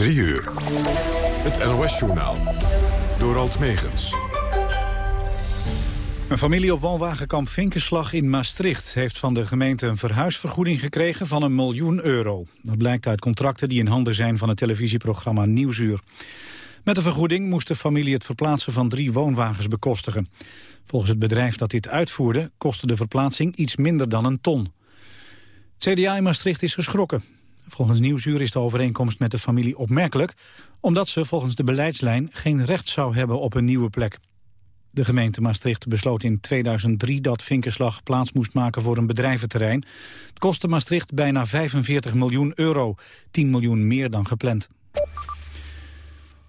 3 uur. Het NOS-journaal. Door Alt Megens. Een familie op woonwagenkamp Vinkenslag in Maastricht... heeft van de gemeente een verhuisvergoeding gekregen van een miljoen euro. Dat blijkt uit contracten die in handen zijn van het televisieprogramma Nieuwsuur. Met de vergoeding moest de familie het verplaatsen van drie woonwagens bekostigen. Volgens het bedrijf dat dit uitvoerde kostte de verplaatsing iets minder dan een ton. Het CDA in Maastricht is geschrokken. Volgens Nieuwsuur is de overeenkomst met de familie opmerkelijk... omdat ze volgens de beleidslijn geen recht zou hebben op een nieuwe plek. De gemeente Maastricht besloot in 2003 dat Vinkerslag plaats moest maken voor een bedrijventerrein. Het kostte Maastricht bijna 45 miljoen euro, 10 miljoen meer dan gepland.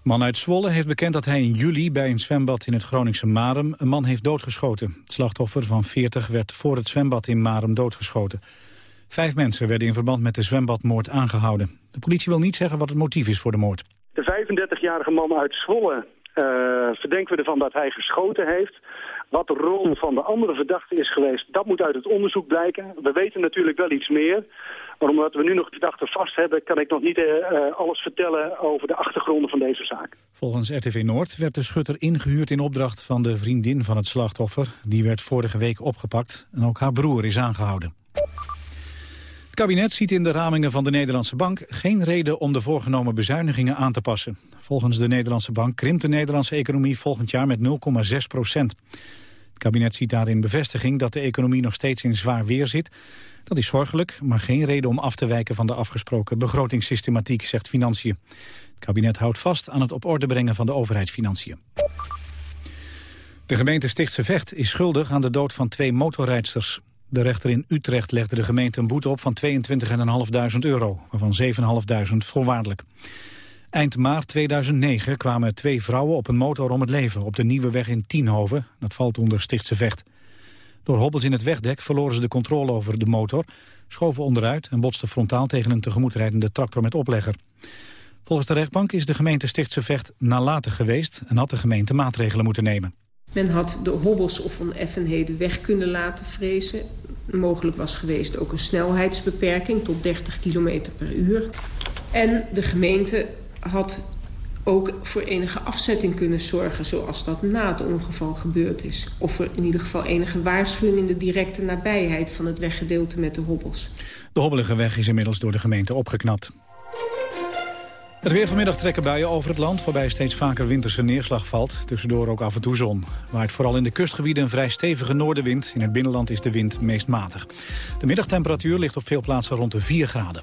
Man uit Zwolle heeft bekend dat hij in juli bij een zwembad in het Groningse Marum een man heeft doodgeschoten. Het slachtoffer van 40 werd voor het zwembad in Marum doodgeschoten. Vijf mensen werden in verband met de zwembadmoord aangehouden. De politie wil niet zeggen wat het motief is voor de moord. De 35-jarige man uit Zwolle uh, verdenken we ervan dat hij geschoten heeft. Wat de rol van de andere verdachte is geweest, dat moet uit het onderzoek blijken. We weten natuurlijk wel iets meer. Maar omdat we nu nog de verdachte vast hebben, kan ik nog niet uh, alles vertellen over de achtergronden van deze zaak. Volgens RTV Noord werd de schutter ingehuurd in opdracht van de vriendin van het slachtoffer. Die werd vorige week opgepakt en ook haar broer is aangehouden. Het kabinet ziet in de ramingen van de Nederlandse Bank geen reden om de voorgenomen bezuinigingen aan te passen. Volgens de Nederlandse Bank krimpt de Nederlandse economie volgend jaar met 0,6 procent. Het kabinet ziet daarin bevestiging dat de economie nog steeds in zwaar weer zit. Dat is zorgelijk, maar geen reden om af te wijken van de afgesproken begrotingssystematiek, zegt Financiën. Het kabinet houdt vast aan het op orde brengen van de overheidsfinanciën. De gemeente Stichtse Vecht is schuldig aan de dood van twee motorrijdsters. De rechter in Utrecht legde de gemeente een boete op van 22.500 euro, waarvan 7.500 voorwaardelijk. Eind maart 2009 kwamen twee vrouwen op een motor om het leven op de Nieuwe Weg in Tienhoven. Dat valt onder Stichtse Vecht. Door hobbels in het wegdek verloren ze de controle over de motor, schoven onderuit en botsten frontaal tegen een tegemoetrijdende tractor met oplegger. Volgens de rechtbank is de gemeente Stichtse Vecht nalatig geweest en had de gemeente maatregelen moeten nemen. Men had de hobbels of oneffenheden weg kunnen laten vrezen. Mogelijk was geweest ook een snelheidsbeperking tot 30 km per uur. En de gemeente had ook voor enige afzetting kunnen zorgen... zoals dat na het ongeval gebeurd is. Of er in ieder geval enige waarschuwing in de directe nabijheid... van het weggedeelte met de hobbels. De hobbelige weg is inmiddels door de gemeente opgeknapt. Het weer vanmiddag trekken buien over het land... waarbij steeds vaker winterse neerslag valt. Tussendoor ook af en toe zon. Waait vooral in de kustgebieden een vrij stevige noordenwind. In het binnenland is de wind meest matig. De middagtemperatuur ligt op veel plaatsen rond de 4 graden.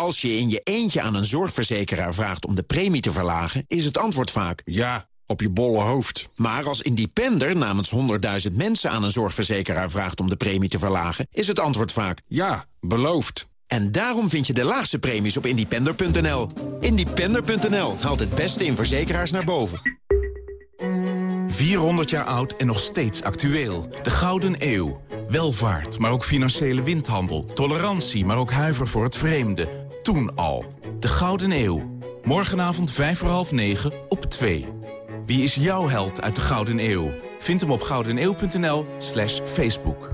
Als je in je eentje aan een zorgverzekeraar vraagt om de premie te verlagen... is het antwoord vaak... Ja, op je bolle hoofd. Maar als independer namens 100.000 mensen aan een zorgverzekeraar vraagt om de premie te verlagen... is het antwoord vaak... Ja, beloofd. En daarom vind je de laagste premies op independer.nl. Independer.nl haalt het beste in verzekeraars naar boven. 400 jaar oud en nog steeds actueel. De Gouden Eeuw. Welvaart, maar ook financiële windhandel. Tolerantie, maar ook huiver voor het vreemde toen al. De Gouden Eeuw. Morgenavond 5 voor half 9 op 2. Wie is jouw held uit de Gouden Eeuw? Vind hem op goudeneeuw.nl slash Facebook.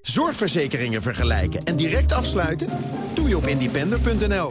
Zorgverzekeringen vergelijken en direct afsluiten? Doe je op independer.nl.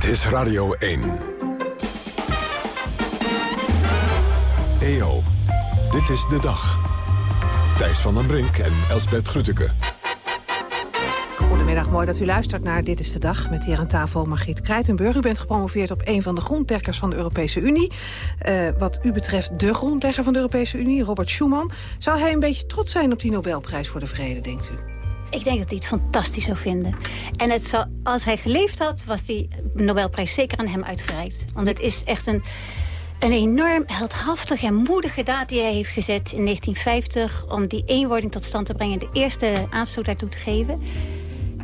Dit is Radio 1. EO, dit is de dag. Thijs van den Brink en Elsbert Grütke. Goedemiddag, mooi dat u luistert naar Dit is de Dag... met hier aan tafel Margriet Krijtenburg. U bent gepromoveerd op een van de grondleggers van de Europese Unie. Uh, wat u betreft de grondlegger van de Europese Unie, Robert Schuman. Zou hij een beetje trots zijn op die Nobelprijs voor de Vrede, denkt u? Ik denk dat hij het fantastisch zou vinden. En het zou, als hij geleefd had, was die Nobelprijs zeker aan hem uitgereikt. Want het is echt een, een enorm heldhaftig en moedige daad die hij heeft gezet in 1950... om die eenwording tot stand te brengen, de eerste aanstoot daartoe te geven.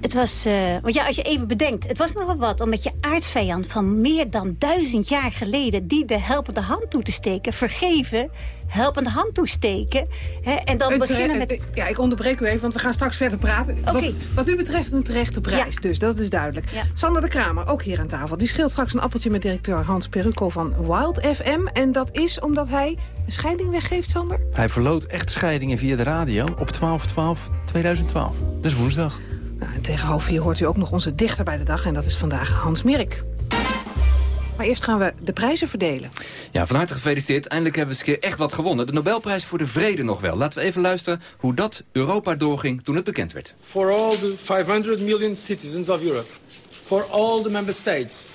Het was, uh, want ja, als je even bedenkt, het was nogal wat om met je aardsvijand van meer dan duizend jaar geleden die de helpende hand toe te steken, vergeven, helpende hand toesteken. Hè, en dan beginnen met... Ja, ik onderbreek u even, want we gaan straks verder praten. Wat, wat, u betreft een terechte prijs, dus dat is duidelijk. Sander de Kramer, ook hier aan tafel. Die scheelt straks een appeltje met directeur Hans Peruco van Wild FM. En dat is omdat hij een scheiding weggeeft, Sander? Hij verloot echt scheidingen via de radio op 12-12-2012. Dus woensdag. Nou, en tegen half vier hoort u ook nog onze dichter bij de dag. En dat is vandaag Hans Mirk. Maar eerst gaan we de prijzen verdelen. Ja, van harte gefeliciteerd. Eindelijk hebben we eens een keer echt wat gewonnen. De Nobelprijs voor de Vrede nog wel. Laten we even luisteren hoe dat Europa doorging toen het bekend werd. For all the 500 million citizens of Europe. For all the member states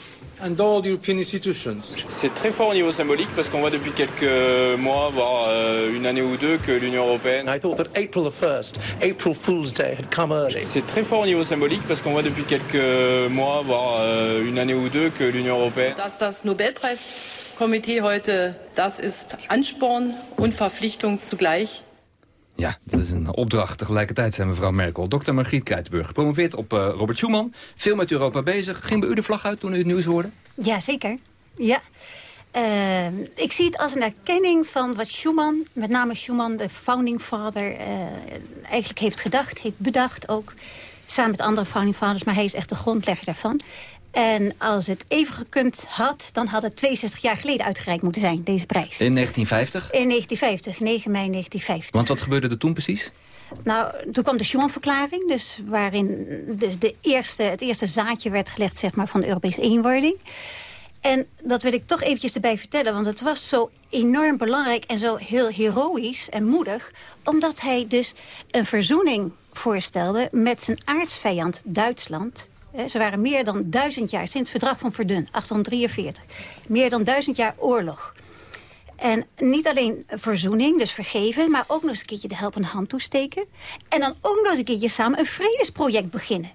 and all the European institutions. C'est très fort au niveau symbolique parce qu'on voit depuis quelques mois, voire euh, une année ou deux, que l'Union européenne... I thought that April the 1st, April Fool's Day had come early. C'est très fort au niveau symbolique parce qu'on voit depuis quelques mois, voire euh, une année ou deux, que l'Union européenne... Dass das Nobelpreiskomitee heute, das ist Ansporn und Verpflichtung zugleich. Ja, dat is een opdracht. Tegelijkertijd zijn mevrouw Merkel, dokter Margriet Keitenburg, gepromoveerd op uh, Robert Schuman. Veel met Europa bezig. Ging bij u de vlag uit toen u het nieuws hoorde? Ja, zeker. Ja. Uh, ik zie het als een erkenning van wat Schuman, met name Schuman, de founding father, uh, eigenlijk heeft gedacht, heeft bedacht ook. Samen met andere founding fathers, maar hij is echt de grondlegger daarvan. En als het even gekund had, dan had het 62 jaar geleden uitgereikt moeten zijn, deze prijs. In 1950? In 1950, 9 mei 1950. Want wat gebeurde er toen precies? Nou, toen kwam de Schuman-verklaring, dus waarin dus de eerste, het eerste zaadje werd gelegd zeg maar, van de Europese eenwording. En dat wil ik toch eventjes erbij vertellen, want het was zo enorm belangrijk en zo heel heroïs en moedig, omdat hij dus een verzoening voorstelde met zijn aardsvijand Duitsland ze waren meer dan duizend jaar, sinds het verdrag van Verdun, 1843. Meer dan duizend jaar oorlog. En niet alleen verzoening, dus vergeven... maar ook nog eens een keertje de helpende hand toesteken. En dan ook nog eens een keertje samen een vredesproject beginnen.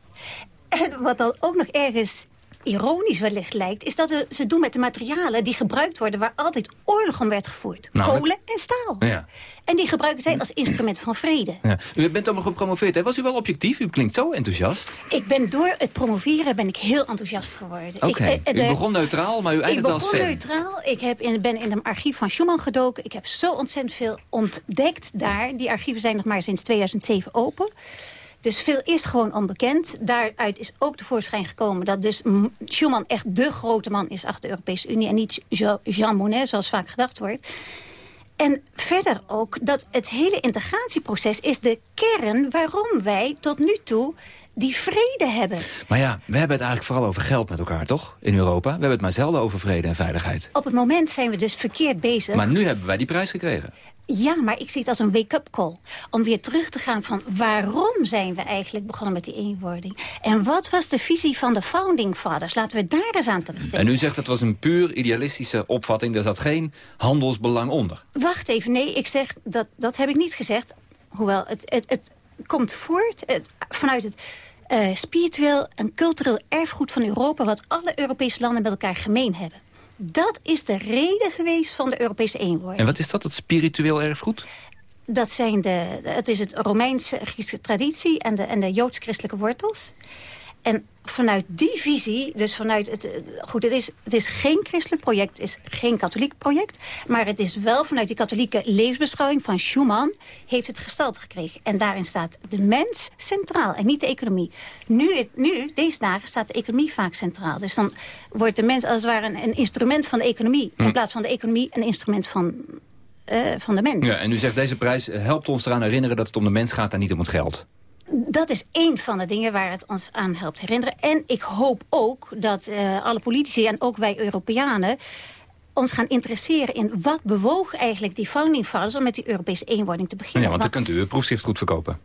En wat dan ook nog ergens ironisch wellicht lijkt... is dat ze doen met de materialen die gebruikt worden... waar altijd oorlog om werd gevoerd. Kolen en staal. Ja. En die gebruiken zij als instrument van vrede. Ja. U bent allemaal gepromoveerd. Hè? Was u wel objectief? U klinkt zo enthousiast. Ik ben door het promoveren ben ik heel enthousiast geworden. Oké, eh, u begon neutraal, maar u eindigde als fan. Ik begon neutraal. Ik heb in, ben in het archief van Schumann gedoken. Ik heb zo ontzettend veel ontdekt daar. Die archieven zijn nog maar sinds 2007 open. Dus veel is gewoon onbekend. Daaruit is ook tevoorschijn gekomen dat dus Schuman echt de grote man is achter de Europese Unie... en niet Jean Monnet, zoals vaak gedacht wordt. En verder ook dat het hele integratieproces is de kern... waarom wij tot nu toe die vrede hebben. Maar ja, we hebben het eigenlijk vooral over geld met elkaar, toch? In Europa. We hebben het maar zelden over vrede en veiligheid. Op het moment zijn we dus verkeerd bezig. Maar nu hebben wij die prijs gekregen. Ja, maar ik zie het als een wake-up call. Om weer terug te gaan van waarom zijn we eigenlijk begonnen met die eenwording? En wat was de visie van de founding fathers? Laten we daar eens aan terugdenken. En u zegt dat was een puur idealistische opvatting. Er zat geen handelsbelang onder. Wacht even, nee, ik zeg, dat, dat heb ik niet gezegd. Hoewel, het, het, het komt voort vanuit het uh, spiritueel en cultureel erfgoed van Europa... wat alle Europese landen met elkaar gemeen hebben. Dat is de reden geweest van de Europese eenwording. En wat is dat, het spiritueel erfgoed? Dat zijn de, het is het Romeinse Griekse traditie en de, en de Joods-christelijke wortels. En vanuit die visie, dus vanuit het... Goed, het is, het is geen christelijk project, het is geen katholiek project. Maar het is wel vanuit die katholieke levensbeschouwing van Schumann... heeft het gestalte gekregen. En daarin staat de mens centraal en niet de economie. Nu, nu deze dagen, staat de economie vaak centraal. Dus dan wordt de mens als het ware een, een instrument van de economie... in plaats van de economie een instrument van, eh, van de mens. Ja, en u zegt deze prijs helpt ons eraan herinneren dat het om de mens gaat en niet om het geld. Dat is één van de dingen waar het ons aan helpt herinneren. En ik hoop ook dat eh, alle politici en ook wij Europeanen ons gaan interesseren in wat bewoog eigenlijk die founding fathers om met die Europese eenwording te beginnen. Ja, want dan kunt u uw proefschrift goed verkopen.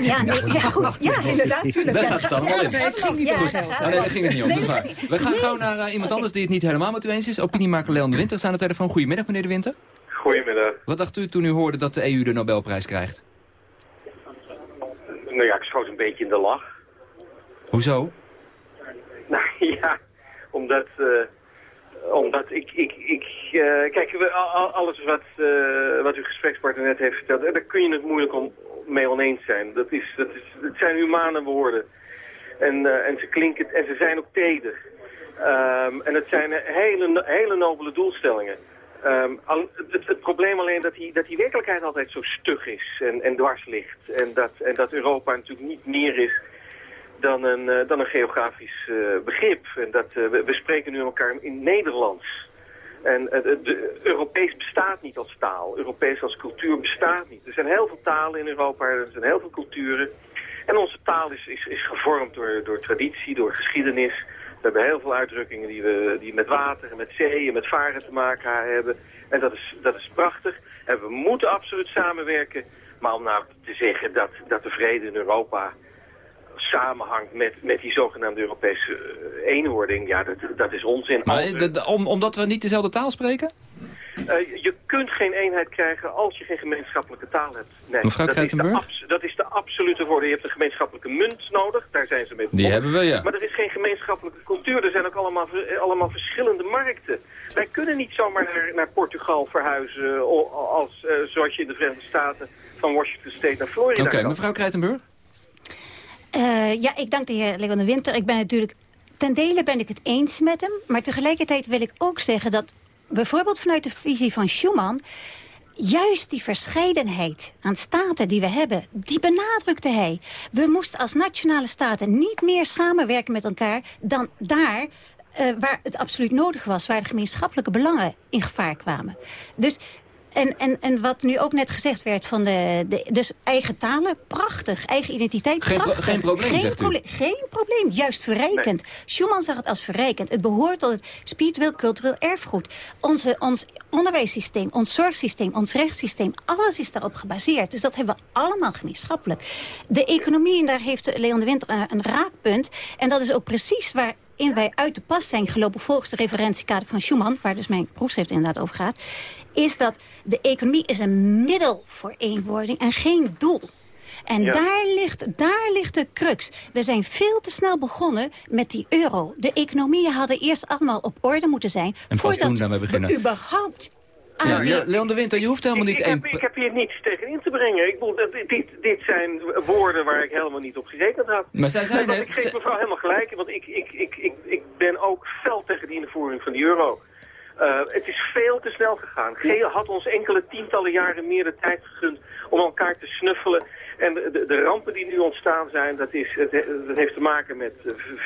Ja, nee, ja, goed. Ja, inderdaad. Tuurlijk. Daar staat het allemaal in. Het ging niet om geld. Nee, daar ging het niet om, dat is waar. We gaan gauw naar eh, iemand anders die het niet helemaal met u eens is. Opiniemaker Leon de Winter staat aan de telefoon. Goedemiddag, meneer de Winter. Goedemiddag. Wat dacht u toen u hoorde dat de EU de Nobelprijs krijgt? Nou ja, ik schoot een beetje in de lach. Hoezo? Nou ja, omdat, eh, omdat ik, ik, ik eh, kijk, we- al- al- alles wat, eh, wat uw gesprekspartner net heeft verteld, daar kun je het moeilijk om, mee oneens zijn. Dat, is, dat, is, het zijn humane woorden. En, en ze klinken, en ze zijn ook teder. Ehm, en het zijn hele, hele nobele doelstellingen. Ehm, het, het probleem alleen dat die, dat die werkelijkheid altijd zo stug is en, en dwars ligt. En dat, en dat Europa natuurlijk niet meer is dan een, eh, dan een geografisch eh, begrip. En dat, eh, we, we spreken nu elkaar in Nederlands. En Europees bestaat niet als taal. Europees als cultuur bestaat niet. Er zijn heel veel talen in Europa, er zijn heel veel culturen. En onze taal is, is, is gevormd door, door traditie, door geschiedenis. We hebben heel veel uitdrukkingen die, we, die met water en met zee en met varen te maken hebben. En dat is, dat is prachtig. En we moeten absoluut samenwerken. Maar om nou te zeggen dat, dat de vrede in Europa samenhangt met, met die zogenaamde Europese eh, eenwording, ja, dat, dat is onzin. Maar, eh, de- de- om, omdat we niet dezelfde taal spreken? Eh, je kunt geen eenheid krijgen als je geen gemeenschappelijke taal hebt. Nee, Mevrouw dat is, Kruitenburg? dat is de absolute woorden. Je hebt een gemeenschappelijke munt nodig, daar zijn ze mee Die begonnen. hebben we, ja. Maar er is geen gemeenschappelijke cultuur. Er zijn ook allemaal, eh, allemaal verschillende markten. Wij kunnen niet zomaar naar, naar Portugal verhuizen als, eh, zoals je in de Verenigde Staten van Washington State naar Florida Oké, mevrouw Krijtenburg? Eh, ja, ik dank de heer Leon de Winter. Ik ben natuurlijk... Ten dele ben ik het eens met hem. Maar tegelijkertijd wil ik ook zeggen dat... bijvoorbeeld vanuit de visie van Schuman... Juist die verscheidenheid aan staten die we hebben, die benadrukte hij. We moesten als nationale staten niet meer samenwerken met elkaar... dan daar eh, waar het absoluut nodig was, waar de gemeenschappelijke belangen in gevaar kwamen. Dus, en, en, en wat nu ook net gezegd werd van de, de dus eigen talen, prachtig. Eigen identiteit, Geen pro- prachtig. geen probleem, zegt u. geen probleem, juist verrijkend. Schumann zag het als verrijkend. Het behoort tot het spiritueel cultureel erfgoed. Onze, ons onderwijssysteem, ons zorgsysteem, ons rechtssysteem... alles is daarop gebaseerd. Dus dat hebben we allemaal gemeenschappelijk. De economie, en daar heeft Leon de Winter een, een raakpunt. En dat is ook precies waar in wij uit de pas zijn gelopen volgens de referentiekader van Schuman... waar dus mijn proefschrift inderdaad over gaat... is dat de economie is een middel voor eenwording en geen doel. En Ja. daar, ligt, daar ligt de crux. We zijn veel te snel begonnen met die euro. De economieën hadden eerst allemaal op orde moeten zijn... En voordat we überhaupt aan Ja, Leon de Winter, je hoeft helemaal niet ik, heb, ik heb hier niets tegen in te brengen. Ik bedoel, dit, dit, dit zijn woorden waar ik helemaal niet op gezeten had. Maar zij Nee, want net- ik geef mevrouw helemaal gelijk, want ik, ik, ik, ik, ik ben ook fel tegen die invoering van die euro. Eh, het is veel te snel gegaan. Geo had ons enkele tientallen jaren meer de tijd gegund om elkaar te snuffelen. En de, de, de rampen die nu ontstaan zijn, dat, is, het, dat heeft te maken met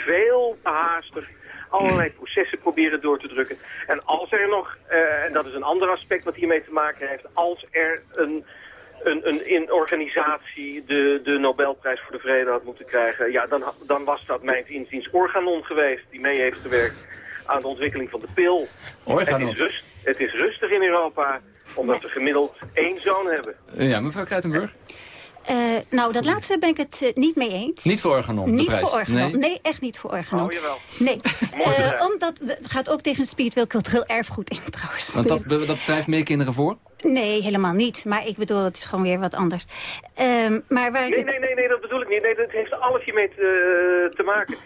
veel te haastig allerlei processen proberen door te drukken. En als er nog, eh, en dat is een ander aspect wat hiermee te maken heeft, als er een, een, een in organisatie de, de Nobelprijs voor de Vrede had moeten krijgen, ja, dan, dan was dat mijn inziens Organon geweest, die mee heeft gewerkt aan de ontwikkeling van de pil. Organon. Het is, rust, het is rustig in Europa, omdat we gemiddeld één zoon hebben. Ja, mevrouw Kruitenburg? Eh, nou, dat laatste ben ik het eh, niet mee eens. Niet voor Organon, de Niet prijs. voor Organon. Nee. Nee. echt niet voor Organon. Oh, jawel. Nee, Eh, omdat het gaat ook tegen spiritueel cultureel erfgoed in trouwens. Want dat, dat schrijft meer kinderen voor? Nee, helemaal niet. Maar ik bedoel, het is gewoon weer wat anders. Ehm, maar waar ik Nee, het- nee, nee, nee, dat bedoel ik niet. Nee, dat heeft alles hiermee te, te maken.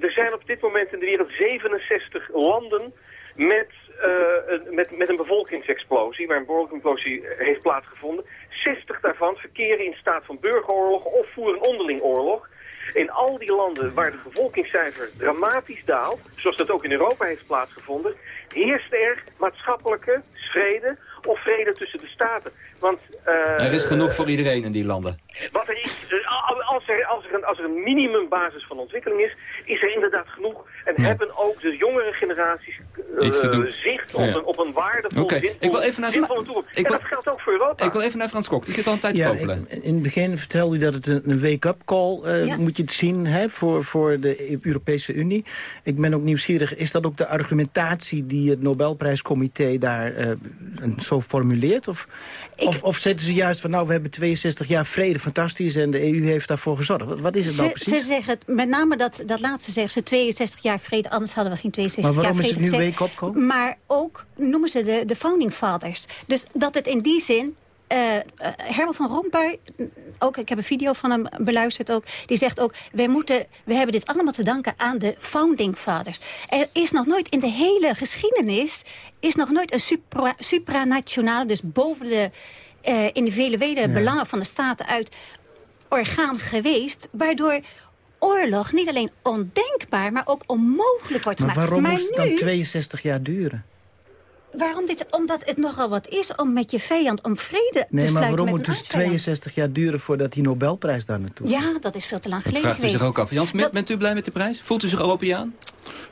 Er zijn op dit moment in de wereld 67 landen met, eh, een, met, met een bevolkingsexplosie, waar een bevolkingsexplosie heeft plaatsgevonden. 60 daarvan verkeren in staat van burgeroorlog of voeren onderling oorlog. In al die landen waar de bevolkingscijfer dramatisch daalt, zoals dat ook in Europa heeft plaatsgevonden, heerst er maatschappelijke vrede of vrede tussen de staten. Want, uh, er is genoeg voor iedereen in die landen. Wat er is, als er, als er, een, als er een minimumbasis van ontwikkeling is, is er inderdaad genoeg. En hebben ook de jongere generaties uh, zicht op, een, op een waardevol, okay. zinvol, ik wil even naar zinvolle toekomst. En dat geldt ook voor Europa. Ik wil even naar Frans Kok, die zit al een tijd ja, te popelen. In het begin vertelde u dat het een, een wake-up call uh, ja. moet je het zien hè, voor, voor de Europese Unie. Ik ben ook nieuwsgierig, is dat ook de argumentatie die het Nobelprijscomité daar uh, zo formuleert? Of, ik, of, of zetten ze juist van nou, we hebben 62 jaar vrede, fantastisch, en de EU heeft daarvoor gezorgd. Wat, wat is het ze, nou precies? Ze zeggen, met name dat, dat laatste zeggen ze 62 jaar vrede, anders hadden we geen 62 maar jaar vrede waarom is het nu Maar ook noemen ze de, de founding fathers. Dus dat het in die zin uh, Herman van Rompuy, ook, ik heb een video van hem beluisterd ook... die zegt ook, wij moeten, we hebben dit allemaal te danken aan de founding fathers. Er is nog nooit in de hele geschiedenis... is nog nooit een supra, supranationale, dus boven de uh, individuele ja. belangen van de staten uit... orgaan geweest, waardoor oorlog niet alleen ondenkbaar... maar ook onmogelijk wordt maar gemaakt. waarom maar moest het nu, dan 62 jaar duren? Waarom dit? Omdat het nogal wat is om met je vijand om vrede nee, te sluiten maar waarom met moet dus 62 jaar duren voordat die Nobelprijs daar naartoe Ja, dat is veel te lang dat geleden vraagt u zich ook af. Jan Smit, dat... bent u blij met de prijs? Voelt u zich Europeaan?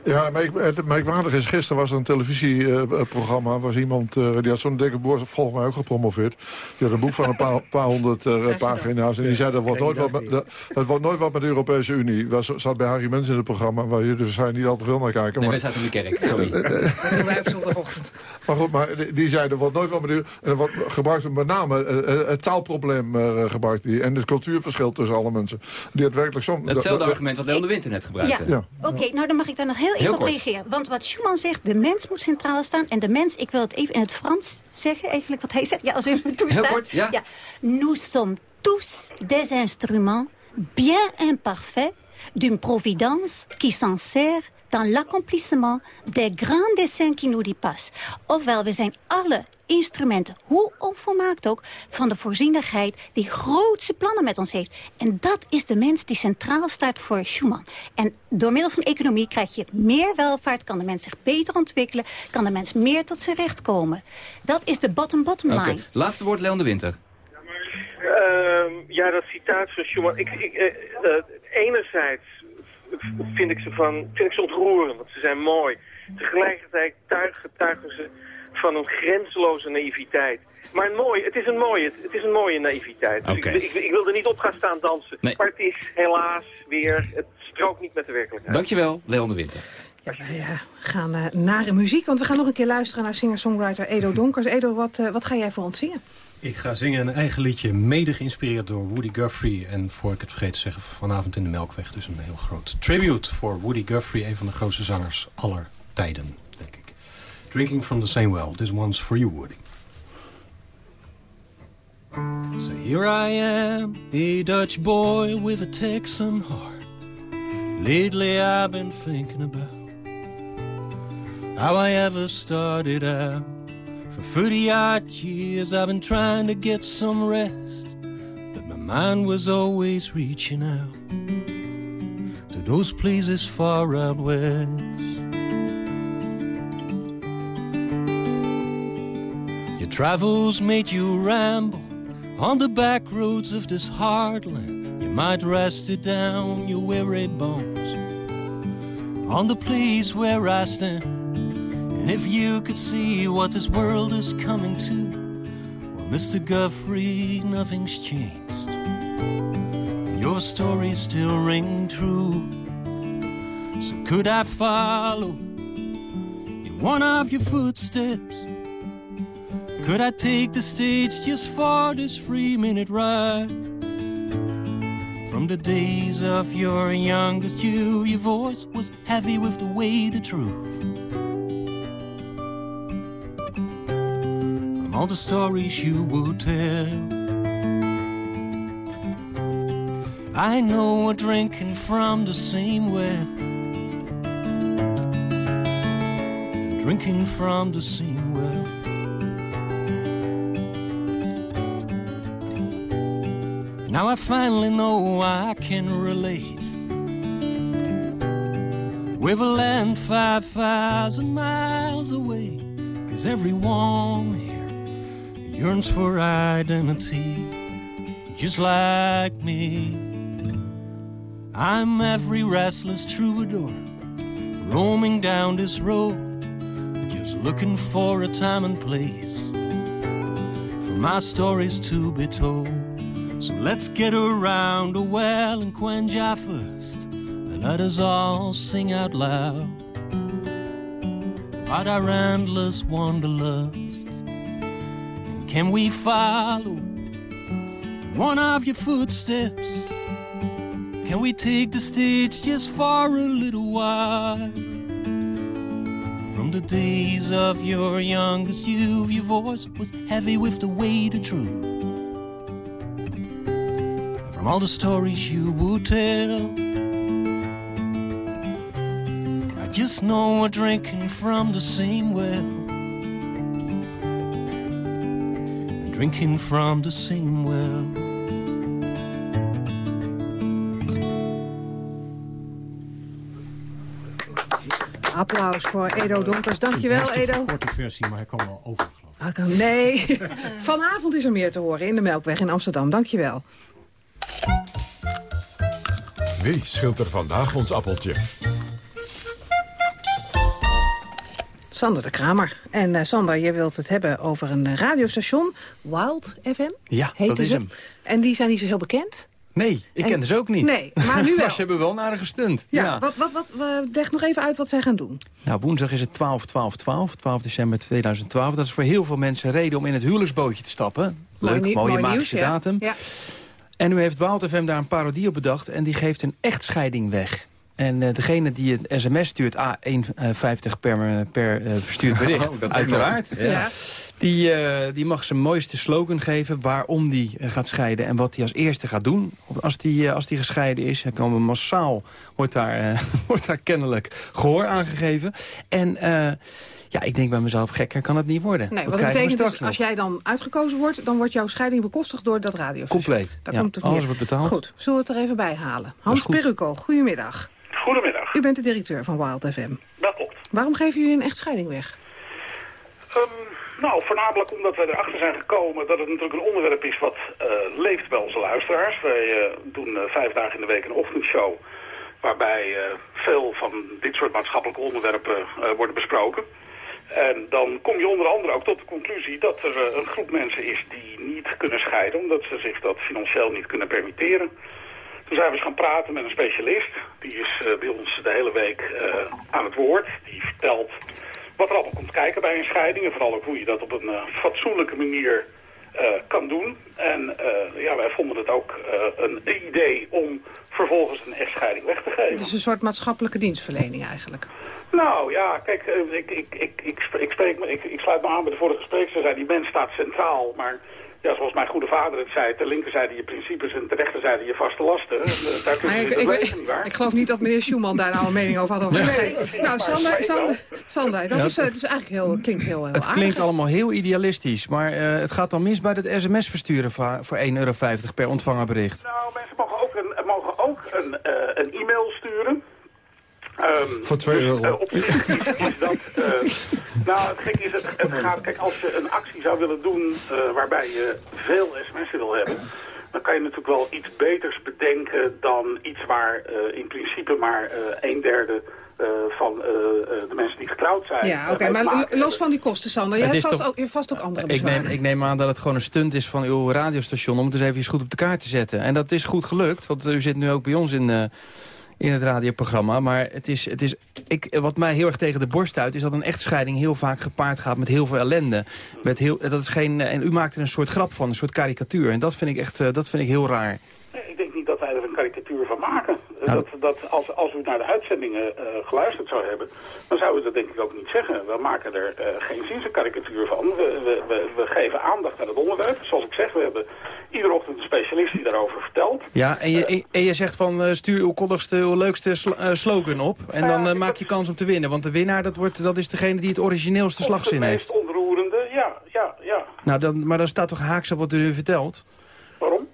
Ja, maar ik, het merkwaardig is, gisteren was er een televisieprogramma... Uh, was iemand, uh, die had zo'n dikke boer, volgens mij ook gepromoveerd. Die had een boek van een paar, paar honderd uh, pagina's. En die zei, dat wordt, nooit wat met, dat, dat wordt nooit wat met de Europese Unie. Dat zat bij Harry Mens in het programma, waar jullie waarschijnlijk niet al te veel naar kijken. Nee, maar, wij zaten in de kerk, sorry. dat doen wij op zondagochtend. Maar goed, maar die zei, er wordt nooit wat met de En wordt gebruikt met name uh, het taalprobleem uh, gebruikt. Die, en het cultuurverschil tussen alle mensen. Die het werkelijk zo... Hetzelfde argument wat Leon de Winter net gebruikte. Ja, ja. oké. Okay, nou dan mag ik daar nog heel even heel op reageren. Want wat Schumann zegt, de mens moet centraal staan. En de mens, ik wil het even in het Frans zeggen, eigenlijk wat hij zegt. Ja, als u me toestaat. Heel kort, ja. ja. Nous sommes tous des instruments bien imparfaits d'une providence qui s'en sert dans l'accomplissement des grands desseins qui nous dépassent. Ofwel, we zijn alle instrumenten, hoe onvolmaakt ook, van de voorzienigheid die grootse plannen met ons heeft. En dat is de mens die centraal staat voor Schumann. En door middel van economie krijg je meer welvaart, kan de mens zich beter ontwikkelen, kan de mens meer tot zijn recht komen. Dat is de bottom-bottom line. Okay. Laatste woord, Leon de Winter. Uh, ja, dat citaat van Schumann. Ik, ik, uh, uh, enerzijds vind ik ze, van, vind ik ze ontroerend, want ze zijn mooi. Tegelijkertijd getuigen ze van een grenzeloze naïviteit. Maar een mooi, het is een mooie, het is een mooie naïviteit. Dus okay. ik, ik, ik, wil er niet op gaan staan dansen. Nee. Maar het is helaas weer, het strookt niet met de werkelijkheid. Dankjewel, Leon de Winter. Ja, ja, we gaan uh, naar de muziek, want we gaan nog een keer luisteren naar singer-songwriter Edo Donkers. Edo, wat, uh, wat ga jij voor ons zingen? Ik ga zingen een eigen liedje, mede geïnspireerd door Woody Guthrie. En voor ik het vergeet te zeggen, vanavond in de Melkweg. Dus een heel groot tribute voor Woody Guthrie, een van de grootste zangers aller tijden. Drinking from the same well, this one's for you, Woody. So here I am, a Dutch boy with a Texan heart. Lately I've been thinking about how I ever started out. For 30 odd years I've been trying to get some rest, but my mind was always reaching out to those places far out west. Travels made you ramble on the back roads of this heartland. You might rest it down your weary bones on the place where I stand. And if you could see what this world is coming to, well, Mr. Guthrie, nothing's changed. Your story still ring true. So could I follow in one of your footsteps? Could I take the stage just for this three-minute ride? From the days of your youngest you, your voice was heavy with the weight of truth. From all the stories you would tell. I know we're drinking from the same well. Drinking from the same Now I finally know I can relate with a land 5,000 miles away. Cause everyone here yearns for identity, just like me. I'm every restless troubadour roaming down this road, just looking for a time and place for my stories to be told. So let's get around a well and quench our thirst, and let us all sing out loud about our endless wanderlust. And can we follow one of your footsteps? Can we take the stage just for a little while? From the days of your youngest youth, your voice was heavy with the weight of truth. From all the stories you would tell, I just know we're drinking from the same well. Drinking from the same well. Applaus voor Edo Donkers. Dankjewel, Edo. Een korte versie, maar hij kwam wel over, geloof ik. Ah, Nee, vanavond is er meer te horen in de Melkweg in Amsterdam. Dankjewel. Wie schilt er vandaag ons appeltje? Sander de Kramer. En eh, Sander, je wilt het hebben over een eh, radiostation, Wild FM. Ja, dat is ze. hem. En die zijn niet zo heel bekend. Nee, ik En- kende ze ook niet. Nee, maar nu wel. maar ze hebben wel een aardige stunt. Ja, Ja. Wat, wat, wat, eh, leg nog even uit wat zij gaan doen. Nou, woensdag is het 12, 12, 12. 12 december 2012. Dat is voor heel veel mensen reden om in het huwelijksbootje te stappen. Leuk, mooie mooi magische nieuws, ja. datum. Ja. En nu heeft Wild FM daar een parodie op bedacht. En die geeft een echtscheiding weg. En eh, degene die een sms stuurt, A1,50 per, per eh, verstuurd bericht, Oh, dat is uiteraard. Ja. Die, eh, die mag zijn mooiste slogan geven waarom die eh, gaat scheiden en wat hij als eerste gaat doen. Als die, eh, als die gescheiden is, dan komen massaal, wordt daar, eh, wordt daar kennelijk gehoor aangegeven. En eh, ja, ik denk bij mezelf, gekker kan het niet worden. Nee, Wat wat krijgen we betekent straks dus, nog? als jij dan uitgekozen wordt... dan wordt jouw scheiding bekostigd door dat radiostation. Compleet. Daar Ja, komt het alles neer. wordt betaald. Goed, zullen we het er even bij halen. Hans goed. Peruco, goedemiddag. Goedemiddag. U bent de directeur van Wild FM. Dat klopt. Waarom geven jullie een echtscheiding weg? Ehm, nou, voornamelijk omdat wij erachter zijn gekomen dat het natuurlijk een onderwerp is wat eh, leeft bij onze luisteraars. Wij eh, doen eh, vijf dagen in de week een ochtendshow waarbij eh, veel van dit soort maatschappelijke onderwerpen eh, worden besproken. En dan kom je onder andere ook tot de conclusie dat er eh, een groep mensen is die niet kunnen scheiden omdat ze zich dat financieel niet kunnen permitteren. Toen zijn we eens gaan praten met een specialist. Die is eh, bij ons de hele week eh, aan het woord. Die vertelt wat er allemaal komt kijken bij een scheiding. En vooral ook hoe je dat op een fatsoenlijke manier kan doen. En ja, wij vonden het ook een idee om vervolgens een echtscheiding weg te geven. Dus een soort maatschappelijke dienstverlening eigenlijk. Nou ja, kijk, eh, ik, ik, ik, ik, sp- ik, spreek me, ik, ik sluit me aan bij de vorige spreker. Ze zei, die mens staat centraal, maar ja, zoals mijn goede vader het zei, ter linkerzijde je principes en ter rechterzijde je vaste lasten. En, eh, Daar kun Maar je ik, in het ik, leven, nietwaar? ik geloof niet dat meneer Schumann daar nou een mening over had. Over nee. Nou, Sander, Sander, Sander dat Ja, is, eh, het is eigenlijk heel, klinkt heel, heel Het aardig. klinkt allemaal heel idealistisch, maar eh, het gaat dan mis bij het sms-versturen voor, voor 1,50 euro per ontvangen bericht. Nou, mensen mogen ook een, mogen ook een, eh, een e-mail sturen. Ehm, Voor 2 dus, euro. op zich is, dat... eh, nou, het gek is, het, het gaat... Kijk, als je een actie zou willen doen eh, waarbij je veel sms'en wil hebben... dan kan je natuurlijk wel iets beters bedenken dan iets waar eh, in principe maar eh, een derde... eh, van de mensen die getrouwd zijn. Ja, oké, maar los van die kosten, Sander. Je Het hebt vast, toch- ook, je hebt vast ook andere Ik neem, ik neem aan dat het gewoon een stunt is van uw radiostation... om het eens even goed op de kaart te zetten. En dat is goed gelukt, want u zit nu ook bij ons in, eh, in het radioprogramma. Maar het is, het is, ik, wat mij heel erg tegen de borst uit... is dat een echtscheiding heel vaak gepaard gaat met heel veel ellende. Met heel, dat is geen, en u maakt er een soort grap van, een soort karikatuur. En dat vind ik echt eh, dat vind ik heel raar. Ik denk niet dat wij er een karikatuur van maken. Eh, Nou, dat, dat als, als u naar de uitzendingen eh, geluisterd zou hebben, dan zou u dat denk ik ook niet zeggen. We maken er eh, geen zins een karikatuur van. We, we, we, we geven aandacht aan het onderwerp. Zoals ik zeg, we hebben iedere ochtend een specialist die daarover vertelt. Ja, en je, en je zegt van eh, stuur uw koddigste, uw leukste sl- eh, slogan op. En dan eh, maak je kans om te winnen. Want de winnaar, dat, wordt, dat is degene die het origineelste slagzin heeft. Het meest ontroerende, ja, ja, ja. Nou, dan, maar dan staat toch haaks op wat u nu vertelt?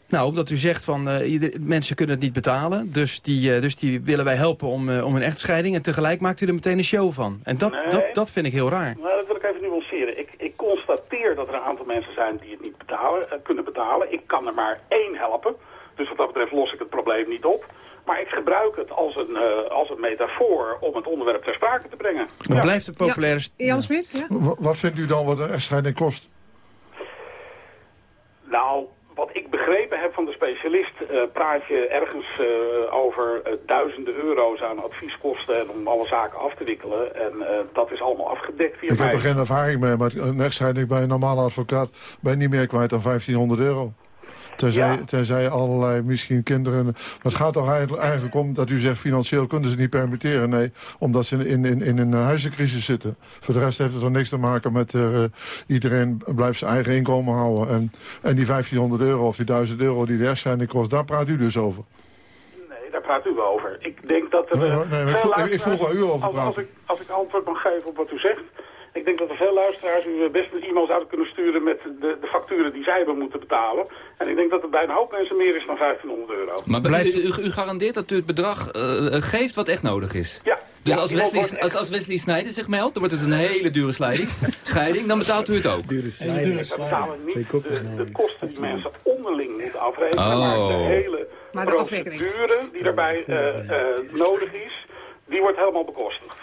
Nou, omdat u zegt van uh, mensen kunnen het niet betalen. Dus die, uh, dus die willen wij helpen om, uh, om een echtscheiding. En tegelijk maakt u er meteen een show van. En dat, Nee. dat, dat vind ik heel raar. Nou, dat wil ik even nuanceren. Ik, ik constateer dat er een aantal mensen zijn die het niet betalen, eh, kunnen betalen. Ik kan er maar één helpen. Dus wat dat betreft los ik het probleem niet op. Maar ik gebruik het als een, eh, als een metafoor om het onderwerp ter sprake te brengen. Het blijft het populaire... Jan Smit, ja? Wa- Wat vindt u dan wat een echtscheiding kost? Nou, wat ik begrepen heb van de specialist, eh, praat je ergens eh, over eh, duizenden euro's aan advieskosten en om alle zaken af te wikkelen. En dat is allemaal afgedekt via Ik heb er geen ervaring mee, maar een echtscheiding bij een normale advocaat ben je niet meer kwijt dan 1500 euro. Tenzij, Ja. allerlei misschien kinderen... Maar het gaat toch eigenlijk, om dat u zegt financieel kunnen ze niet permitteren. Nee, omdat ze in, in, in een huizencrisis zitten. Voor de rest heeft het er niks te maken met eh, iedereen blijft zijn eigen inkomen houden. En, en die 1500 euro of die 1000 euro die de echtscheiding kost, daar praat u dus over. Nee, daar praat u over. Ik denk dat er... Nee, eh, nee, ik vroeg- ik- ik vroeg waar u over als, ik, als ik antwoord mag geven op wat u zegt... Ik denk dat er veel luisteraars u best een e-mail zouden kunnen sturen met de, de facturen die zij hebben moeten betalen. En ik denk dat het bij een hoop mensen meer is dan 1500 euro. Maar blijft... u, u, u garandeert dat u het bedrag eh, geeft wat echt nodig is? Ja. Dus Ja, als, Wesley, wordt als, als Wesley Snijder zich meldt, dan wordt het een hele dure scheiding, scheiding dan betaalt u het ook? We betalen niet de, de kosten die mensen onderling moeten afrekenen, maar de Oh. hele Maar de procedure die daarbij eh, eh, nodig is, die wordt helemaal bekostigd.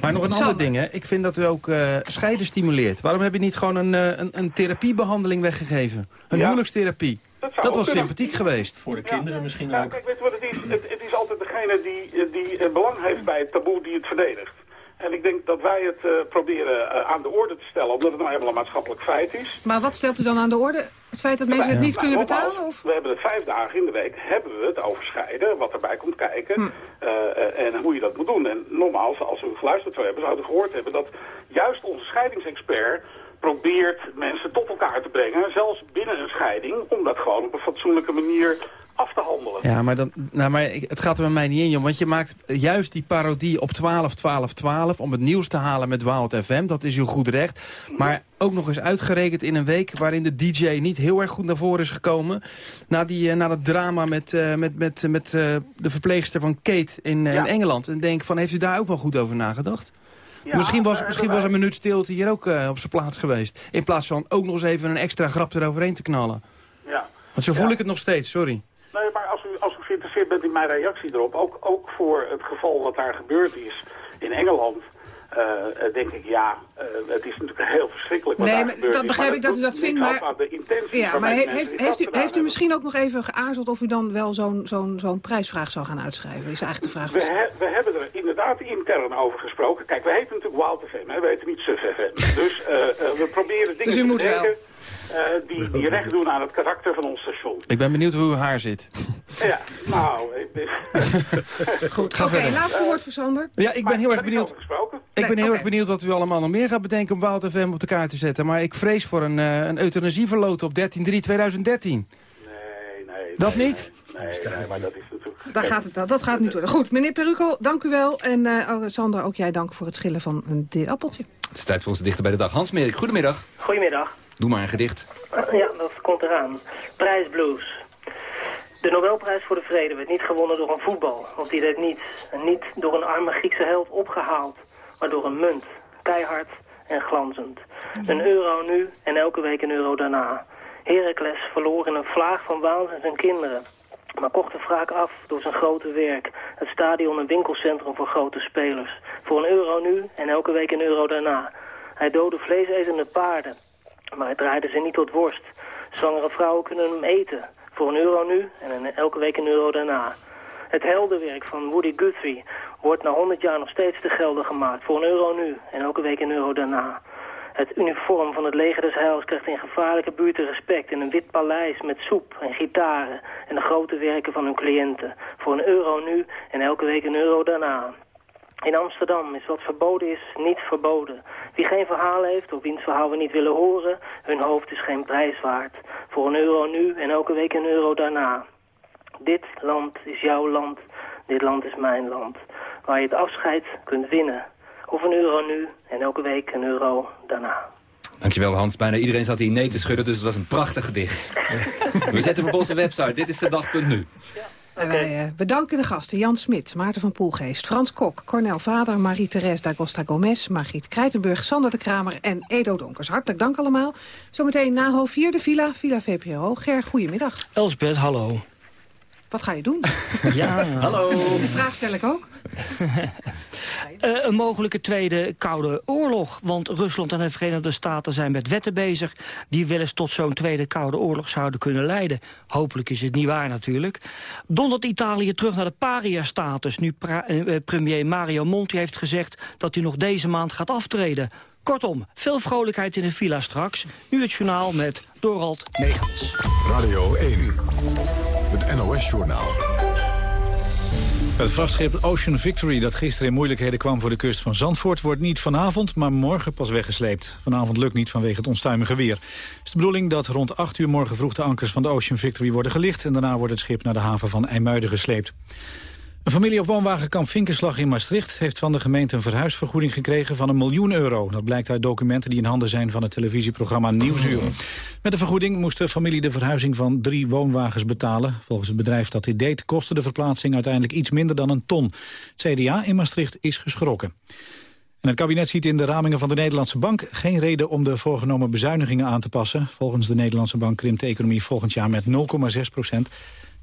Maar nog een ander ding, hè. Ik vind dat u ook eh, scheiden stimuleert. Waarom heb je niet gewoon een, eh, een, een therapiebehandeling weggegeven? Een huwelijkstherapie. Dat ook was kunnen. sympathiek geweest. Voor de kinderen misschien Ja, ook. kijk, weet je wat het is? Het, het is altijd degene die, eh, die belang heeft bij het taboe die het verdedigt. En ik denk dat wij het eh, proberen eh, aan de orde te stellen, omdat het nou helemaal een maatschappelijk feit is. Maar wat stelt u dan aan de orde? Het feit dat mensen het niet Nou, kunnen nogmaals, betalen? Of? We hebben het vijf dagen in de week, hebben we het over scheiden, wat erbij komt kijken Hm. eh, en hoe je dat moet doen. En nogmaals, als we geluisterd zou hebben, zouden we gehoord hebben dat juist onze scheidingsexpert probeert mensen tot elkaar te brengen, zelfs binnen een scheiding, om dat gewoon op een fatsoenlijke manier af te handelen. Ja, maar, dan, nou, maar het gaat er bij mij niet in. Want je maakt juist die parodie op 12, 12, 12... om het nieuws te halen met Wild FM. Dat is uw goed recht. Maar ook nog eens uitgerekend in een week... waarin de DJ niet heel erg goed naar voren is gekomen. Na, die, eh, na dat drama met, eh, met, met, met eh, de verpleegster van Kate in, in Engeland. En denk van, heeft u daar ook wel goed over nagedacht? Ja, misschien was, misschien was een minuut stilte hier ook op zijn plaats geweest. In plaats van ook nog eens even een extra grap eroverheen te knallen. Ja. Want zo voel ik het nog steeds, sorry. Nee, maar als u, als u geïnteresseerd bent in mijn reactie erop, ook, ook voor het geval wat daar gebeurd is in Engeland, eh, eh, denk ik, ja, eh, het is natuurlijk heel verschrikkelijk wat Nee, daar maar gebeurd dat begrijp ik dat u dat vindt, maar- Ja, maar he- heeft, heeft, u, heeft u misschien ook nog even geaarzeld of u dan wel zo'n zo'n zo'n prijsvraag zou gaan uitschrijven? Is eigenlijk de vraag. We, he- we hebben er inderdaad intern over gesproken. Kijk, we heten natuurlijk Wild FM, hè? we heten niet Suf FM. Dus we proberen dingen Dus u te moet wel. Eh, die, die recht doen aan het karakter van ons station. Ik ben benieuwd hoe uw haar zit. Ja, nou... ik- Goed, ga oké, verder. laatste woord voor Sander. Ja, ik ben heel erg benieuwd. Ik ben heel erg benieuwd wat u allemaal nog meer gaat bedenken om Wild FM op de kaart te zetten. Maar ik vrees voor een, eh een euthanasieverloot op 13-3-2013. Dat niet? Nee, nee, maar dat is natuurlijk... Daar gaat het, dat gaat niet worden. Goed, meneer Peruco, dank u wel. En eh, oh, Sander, ook jij dank voor het schillen van een dit appeltje. Het is tijd voor ons dichter bij de dag. Hans Merik, goedemiddag. Goedemiddag. Doe maar een gedicht. Ja, dat komt eraan. Prijsblues. De Nobelprijs voor de Vrede werd niet gewonnen door een voetbal. Want die werd niet, niet door een arme Griekse held opgehaald. Maar door een munt. Keihard en glanzend. Een euro nu en elke week een euro daarna. Heracles verloor in een vlaag van waanzin zijn kinderen. Maar kocht de wraak af door zijn grote werk. Het stadion een winkelcentrum voor grote spelers. Voor een euro nu en elke week een euro daarna. Hij doodde vleesetende paarden. Maar hij draaide ze niet tot worst. Zwangere vrouwen kunnen hem eten. Voor een euro nu en elke week een euro daarna. Het heldenwerk van Woody Guthrie wordt na 100 jaar nog steeds te gelden gemaakt. Voor een euro nu en elke week een euro daarna. Het uniform van het leger des heils krijgt in gevaarlijke buurten respect... in een wit paleis met soep en gitaren en de grote werken van hun cliënten. Voor een euro nu en elke week een euro daarna. In Amsterdam is wat verboden is niet verboden. Wie geen verhaal heeft of wiens verhaal we niet willen horen... hun hoofd is geen prijs waard. Voor een euro nu en elke week een euro daarna. Dit land is jouw land, dit land is mijn land. Waar je het afscheid kunt winnen. Of een euro nu en elke week een euro daarna. Dankjewel Hans. Bijna iedereen zat hier nee te schudden, dus het was een prachtig gedicht. We zetten hem op onze website. Dit is de dag.nu. En wij eh, bedanken de gasten Jan Smit, Maarten van Poelgeest, Frans Kok, Cornel Vader, Marie-Therese Dagosta Gomez, Margriet Krijtenburg, Sander de Kramer en Edo Donkers. Hartelijk dank allemaal. Zometeen na half vier de Villa, Villa VPRO. Ger, goedemiddag. Elsbeth, hallo. Wat ga je doen? Ja. Hallo. Die vraag stel ik ook. Uh, een mogelijke tweede koude oorlog. Want Rusland en de Verenigde Staten zijn met wetten bezig... die wel eens tot zo'n tweede koude oorlog zouden kunnen leiden. Hopelijk is het niet waar natuurlijk. Dondert Italië terug naar de paria-status... nu uh, premier Mario Monti heeft gezegd dat hij nog deze maand gaat aftreden. Kortom, veel vrolijkheid in de villa straks. Nu het journaal met Dorald Megens. Radio 1, NOS-journaal. Het vrachtschip Ocean Victory dat gisteren in moeilijkheden kwam voor de kust van Zandvoort... wordt niet vanavond, maar morgen pas weggesleept. Vanavond lukt niet vanwege het onstuimige weer. Het is de bedoeling dat rond 8 uur morgen vroeg de ankers van de Ocean Victory worden gelicht... en daarna wordt het schip naar de haven van IJmuiden gesleept. Een familie op woonwagenkamp Vinkenslag in Maastricht... heeft van de gemeente een verhuisvergoeding gekregen van een miljoen euro. Dat blijkt uit documenten die in handen zijn van het televisieprogramma Nieuwsuur. Met de vergoeding moest de familie de verhuizing van drie woonwagens betalen. Volgens het bedrijf dat dit deed kostte de verplaatsing uiteindelijk iets minder dan een ton. Het CDA in Maastricht is geschrokken. En het kabinet ziet in de ramingen van de Nederlandse Bank geen reden om de voorgenomen bezuinigingen aan te passen. Volgens de Nederlandse Bank krimpt de economie volgend jaar met 0,6 procent.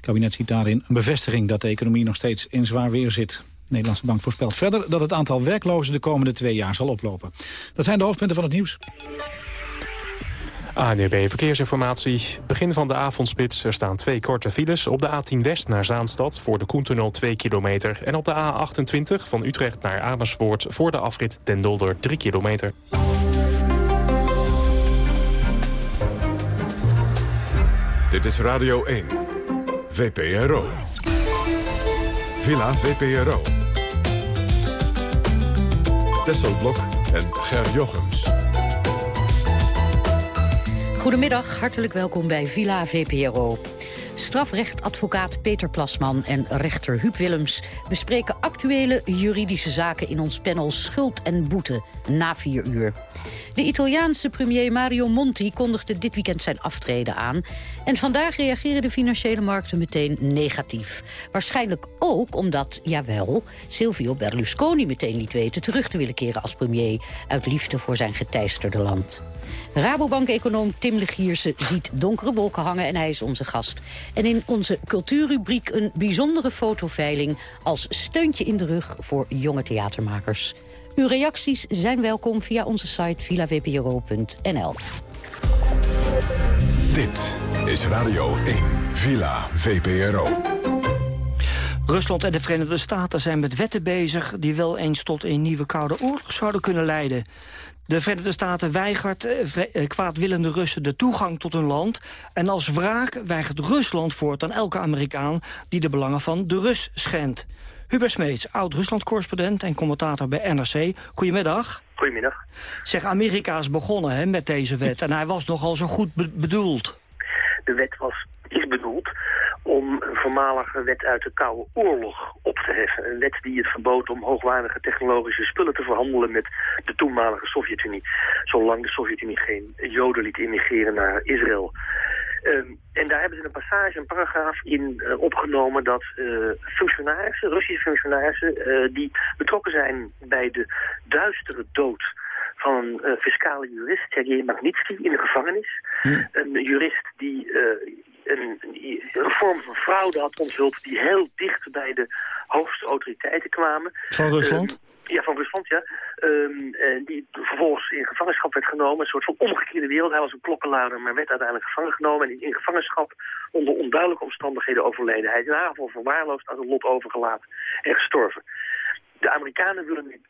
Het kabinet ziet daarin een bevestiging dat de economie nog steeds in zwaar weer zit. De Nederlandse Bank voorspelt verder dat het aantal werklozen de komende twee jaar zal oplopen. Dat zijn de hoofdpunten van het nieuws. ANB Verkeersinformatie. Begin van de avondspits. Er staan twee korte files. Op de A10 West naar Zaanstad voor de Koentunnel 2 kilometer. En op de A28 van Utrecht naar Amersfoort voor de afrit Den Dolder 3 kilometer. Dit is Radio 1. VPRO. Villa VPRO. Tesselblok en Ger Jochems. Goedemiddag, hartelijk welkom bij Villa VPRO. Strafrechtadvocaat Peter Plasman en rechter Huub Willems... bespreken actuele juridische zaken in ons panel Schuld en Boete na vier uur. De Italiaanse premier Mario Monti kondigde dit weekend zijn aftreden aan. En vandaag reageren de financiële markten meteen negatief. Waarschijnlijk ook omdat, jawel, Silvio Berlusconi meteen liet weten... terug te willen keren als premier uit liefde voor zijn geteisterde land. Rabobank-econoom Tim Legierse ziet donkere wolken hangen en hij is onze gast. En in onze cultuurrubriek een bijzondere fotoveiling... als steuntje in de rug voor jonge theatermakers. Uw reacties zijn welkom via onze site villavpro.nl. Dit is Radio 1, Villa VPRO. Rusland en de Verenigde Staten zijn met wetten bezig... die wel eens tot een nieuwe koude oorlog zouden kunnen leiden. De Verenigde Staten weigert eh, eh, kwaadwillende Russen de toegang tot hun land. En als wraak weigert Rusland voort aan elke Amerikaan... die de belangen van de Rus schendt. Hubert Smeets, oud-Rusland-correspondent en commentator bij NRC. Goedemiddag. Goedemiddag. Zeg, Amerika is begonnen hè, met deze wet en hij was nogal zo goed bedoeld. De wet was, is bedoeld om een voormalige wet uit de Koude Oorlog op te heffen. Een wet die het verbood om hoogwaardige technologische spullen te verhandelen met de toenmalige Sovjet-Unie. Zolang de Sovjet-Unie geen Joden liet immigreren naar Israël. Um, en daar hebben ze een passage, een paragraaf in uh, opgenomen dat uh, functionarissen, Russische functionarissen, uh, die betrokken zijn bij de duistere dood van een fiscale jurist, Sergei Magnitsky, in de gevangenis. Hm. Een jurist die een, een, vorm van fraude had onthuld die heel dicht bij de hoogste autoriteiten kwamen. Van Rusland? Uh, ja, van Rusland, ja. Um, en die vervolgens in gevangenschap werd genomen. Een soort van omgekeerde wereld. Hij was een klokkenluider, maar werd uiteindelijk gevangen genomen. En in gevangenschap onder onduidelijke omstandigheden overleden. Hij is in aanval verwaarloosd aan het lot overgelaten en gestorven. De Amerikanen willen nu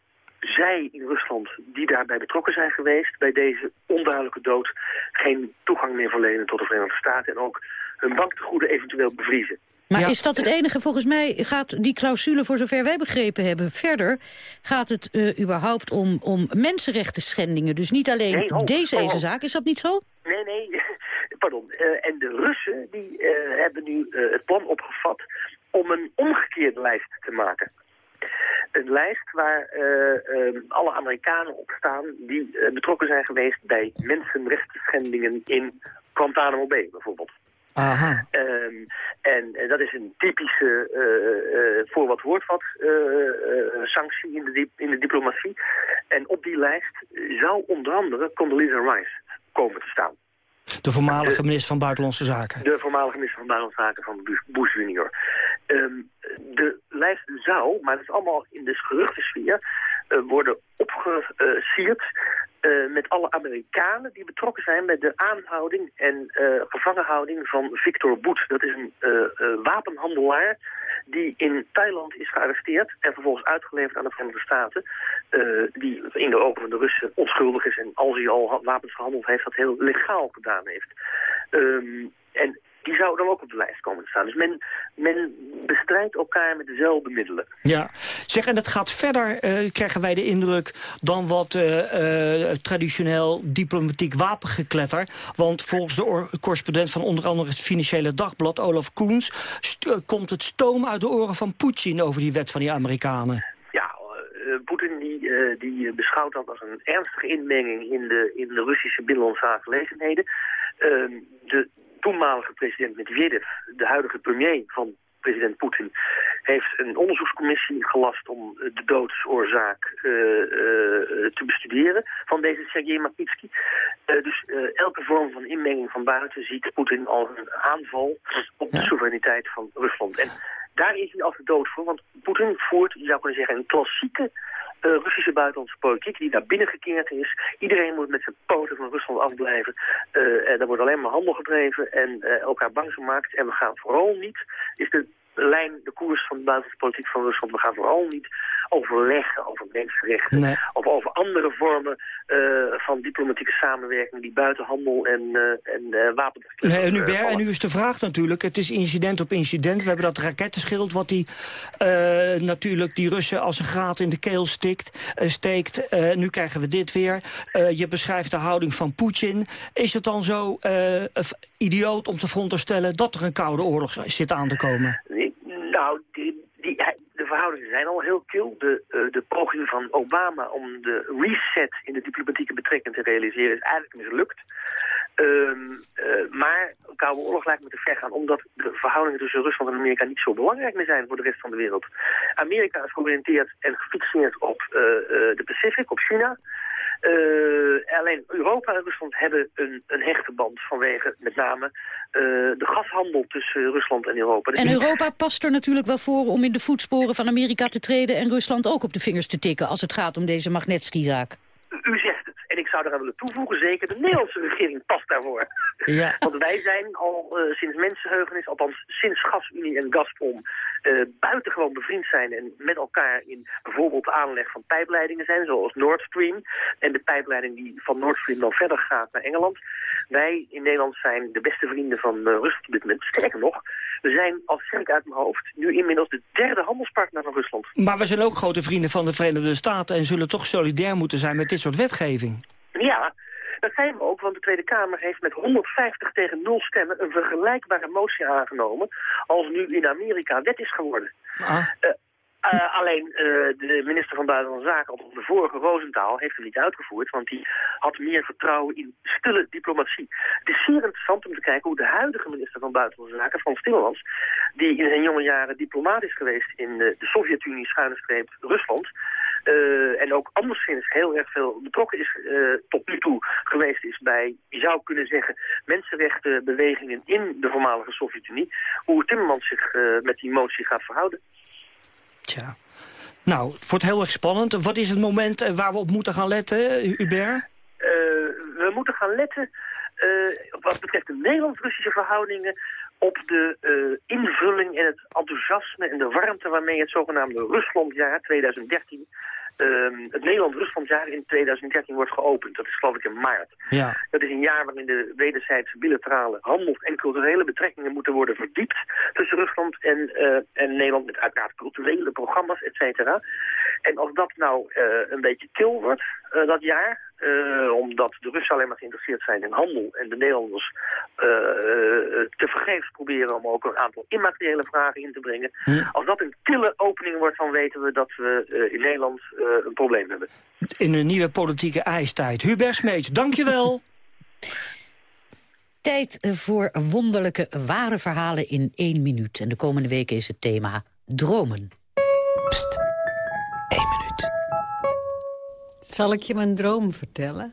zij in Rusland die daarbij betrokken zijn geweest... bij deze onduidelijke dood geen toegang meer verlenen tot de Verenigde Staten... en ook hun banktegoeden eventueel bevriezen. Maar is dat het enige? Volgens mij gaat die clausule, voor zover wij begrepen hebben... verder gaat het uh, überhaupt om, om mensenrechten schendingen. Dus niet alleen nee, oh, deze oh, zaak. Is dat niet zo? Nee, nee. Pardon. Uh, en de Russen die, uh, hebben nu het plan opgevat om een omgekeerde lijst te maken. Een lijst waar ehm, alle Amerikanen op staan die betrokken zijn geweest bij mensenrechten in Guantanamo Bay bijvoorbeeld. Aha. Ehm, en dat is een typische, uh, voor wat hoort wat, sanctie in de, in de diplomatie. En op die lijst zou onder andere Condoleezza Rice komen te staan. De voormalige minister van Buitenlandse Zaken. De voormalige minister van Buitenlandse Zaken van Bush junior. Ehm, de lijst zou, maar dat is allemaal in de geruchtensfeer, uh, worden opgesierd uh, met alle Amerikanen die betrokken zijn bij de aanhouding en uh, gevangenhouding van Victor Boet. Dat is een wapenhandelaar die in Thailand is gearresteerd en vervolgens uitgeleverd aan de Verenigde Staten. die in de ogen van de Russen onschuldig is en als hij al wapens gehandeld heeft, dat heel legaal gedaan heeft. Um, en die zou dan ook op de lijst komen te staan. Dus men, men bestrijdt elkaar met dezelfde middelen. Ja, zeg, en dat gaat verder, uh, krijgen wij de indruk, dan wat uh, uh, traditioneel diplomatiek wapengekletter. Want volgens de correspondent van onder andere het Financiële Dagblad, Olaf Koens, komt het stoom uit de oren van Poetin over die wet van die Amerikanen. Ja, Poetin die, die beschouwt dat als een ernstige inmenging in de, in de Russische binnenlandse aangelegenheden. Ehm, de toenmalige president Medvedev, de huidige premier van president Poetin, heeft een onderzoekscommissie gelast om de doodsoorzaak uh, uh, te bestuderen van deze Sergei Magnitsky. Uh, dus elke vorm van inmenging van buiten ziet Poetin als een aanval op de soevereiniteit van Rusland. En daar is hij als de dood voor, want Poetin voert, je zou kunnen zeggen, een klassieke uh, Russische buitenlandse politiek die naar binnen gekeerd is. Iedereen moet met zijn poten van Rusland afblijven. Uh, er wordt alleen maar handel gedreven en uh, elkaar bang gemaakt. En we gaan vooral niet, is de lijn, de koers van de buitenlandse politiek van Rusland. We gaan vooral niet overleggen over mensenrechten of over andere vormen uh, van diplomatieke samenwerking die buiten handel en, uh, en uh, wapens... Nee, en, nu, en nu is de vraag natuurlijk, het is incident op incident. We hebben dat rakettenschild wat die, natuurlijk die Russen als een graat in de keel stikt, steekt. nu krijgen we dit weer. je beschrijft de houding van Poetin. Is het dan zo idioot om te veronderstellen dat er een koude oorlog zit aan te komen? Nou, die, de verhoudingen zijn al heel kil. De, uh, de poging van Obama om de reset in de diplomatieke betrekking te realiseren is eigenlijk mislukt. Um, uh, maar een koude oorlog lijkt me te ver gaan, omdat de verhoudingen tussen Rusland en Amerika niet zo belangrijk meer zijn voor de rest van de wereld. Amerika is georiënteerd en gefixeerd op uh, de Pacific, op China. Uh, alleen Europa en Rusland hebben een, een hechte band vanwege met name uh, de gashandel tussen Rusland en Europa. Dus en Europa past er natuurlijk wel voor om in de voetsporen van Amerika te treden en Rusland ook op de vingers te tikken als het gaat om deze Magnetsky-zaak. U zegt zou eraan willen toevoegen, zeker de Nederlandse regering past daarvoor. Ja. Want wij zijn al uh, sinds mensenheugenis, althans sinds GasUnie en Gazprom, uh, buitengewoon bevriend zijn en met elkaar in bijvoorbeeld de aanleg van pijpleidingen zijn, zoals Nord Stream. En de pijpleiding die van Nord Stream dan verder gaat naar Engeland. Wij in Nederland zijn de beste vrienden van uh, Rusland op dit moment. Sterker nog, we zijn, als zeg ik uit mijn hoofd, nu inmiddels de derde handelspartner van Rusland. Maar we zijn ook grote vrienden van de Verenigde Staten en zullen toch solidair moeten zijn met dit soort wetgeving. Ja, dat zijn we ook, want de Tweede Kamer heeft met 150 tegen 0 stemmen een vergelijkbare motie aangenomen als nu in Amerika wet is geworden. Ah. Uh, uh, alleen uh, de minister van Buitenlandse Zaken, de vorige Roosentaal, heeft hem niet uitgevoerd, want die had meer vertrouwen in stille diplomatie. Het is zeer interessant om te kijken hoe de huidige minister van Buitenlandse Zaken, Frans Timmermans, die in zijn jonge jaren diplomaat is geweest in de, de Sovjet-Unie, schuine streep Rusland, uh, en ook anderszins heel erg veel betrokken is uh, tot nu toe geweest is bij, je zou kunnen zeggen, mensenrechtenbewegingen in de voormalige Sovjet-Unie. Hoe Timmermans zich uh, met die motie gaat verhouden. Tja. Nou, het wordt heel erg spannend. Wat is het moment waar we op moeten gaan letten, Hubert? we moeten gaan letten wat betreft de Nederlands-Russische verhoudingen op de uh, invulling en het enthousiasme en de warmte waarmee het zogenaamde Ruslandjaar 2013 Um, het Nederland-Ruslandjaar in 2013 wordt geopend. Dat is geloof ik in maart. Ja. Dat is een jaar waarin de wederzijdse bilaterale handels- en culturele betrekkingen moeten worden verdiept tussen Rusland en, uh, en Nederland met uiteraard culturele programma's, et cetera. En als dat nou uh, een beetje kil wordt, uh, dat jaar, eh, omdat de Russen alleen maar geïnteresseerd zijn in handel en de Nederlanders uh, te vergeefs proberen om ook een aantal immateriële vragen in te brengen. Als dat een kille opening wordt, dan weten we dat we in Nederland een probleem hebben. In een nieuwe politieke ijstijd. Hubert Smeets, dankjewel. Tijd voor wonderlijke, ware verhalen in één minuut. En de komende weken is het thema dromen. Pst, Zal ik je mijn droom vertellen?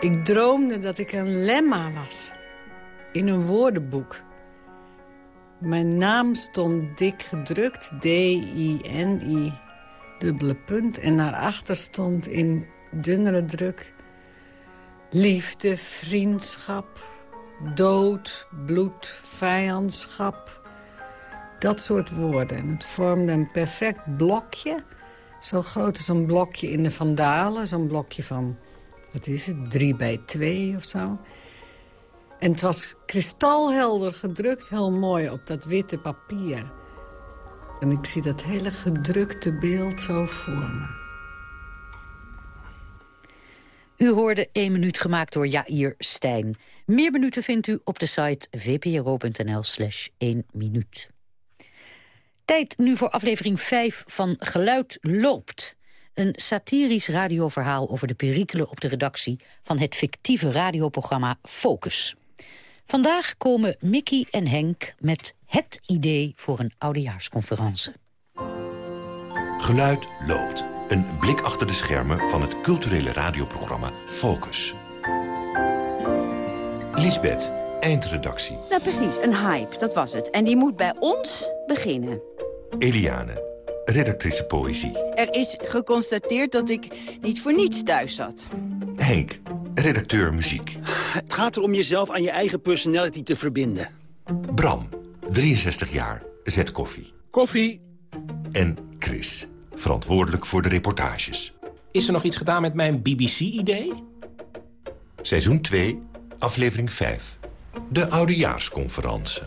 Ik droomde dat ik een lemma was. In een woordenboek. Mijn naam stond dik gedrukt, D-I-N-I, dubbele punt. En daarachter stond in dunnere druk... liefde, vriendschap, dood, bloed, vijandschap. Dat soort woorden. En het vormde een perfect blokje. Zo groot als een blokje in de Vandalen. Zo'n blokje van, wat is het, drie bij twee of zo. En het was kristalhelder gedrukt, heel mooi op dat witte papier. En ik zie dat hele gedrukte beeld zo voor me. U hoorde 1 minuut gemaakt door Jair Stijn. Meer minuten vindt u op de site vpro.nl slash 1 minuut. Tijd nu voor aflevering 5 van Geluid loopt. Een satirisch radioverhaal over de perikelen op de redactie... van het fictieve radioprogramma Focus. Vandaag komen Mickey en Henk met het idee voor een oudejaarsconferentie. Geluid loopt. Een blik achter de schermen van het culturele radioprogramma Focus. Lisbeth, eindredactie. Nou precies, een hype, dat was het. En die moet bij ons beginnen. Eliane, redactrice poëzie. Er is geconstateerd dat ik niet voor niets thuis zat. Henk, redacteur muziek. Het gaat erom jezelf aan je eigen personality te verbinden. Bram, 63 jaar, zet koffie. Koffie. En Chris, verantwoordelijk voor de reportages. Is er nog iets gedaan met mijn BBC-idee? Seizoen 2, aflevering 5. De Oudejaarsconferentie.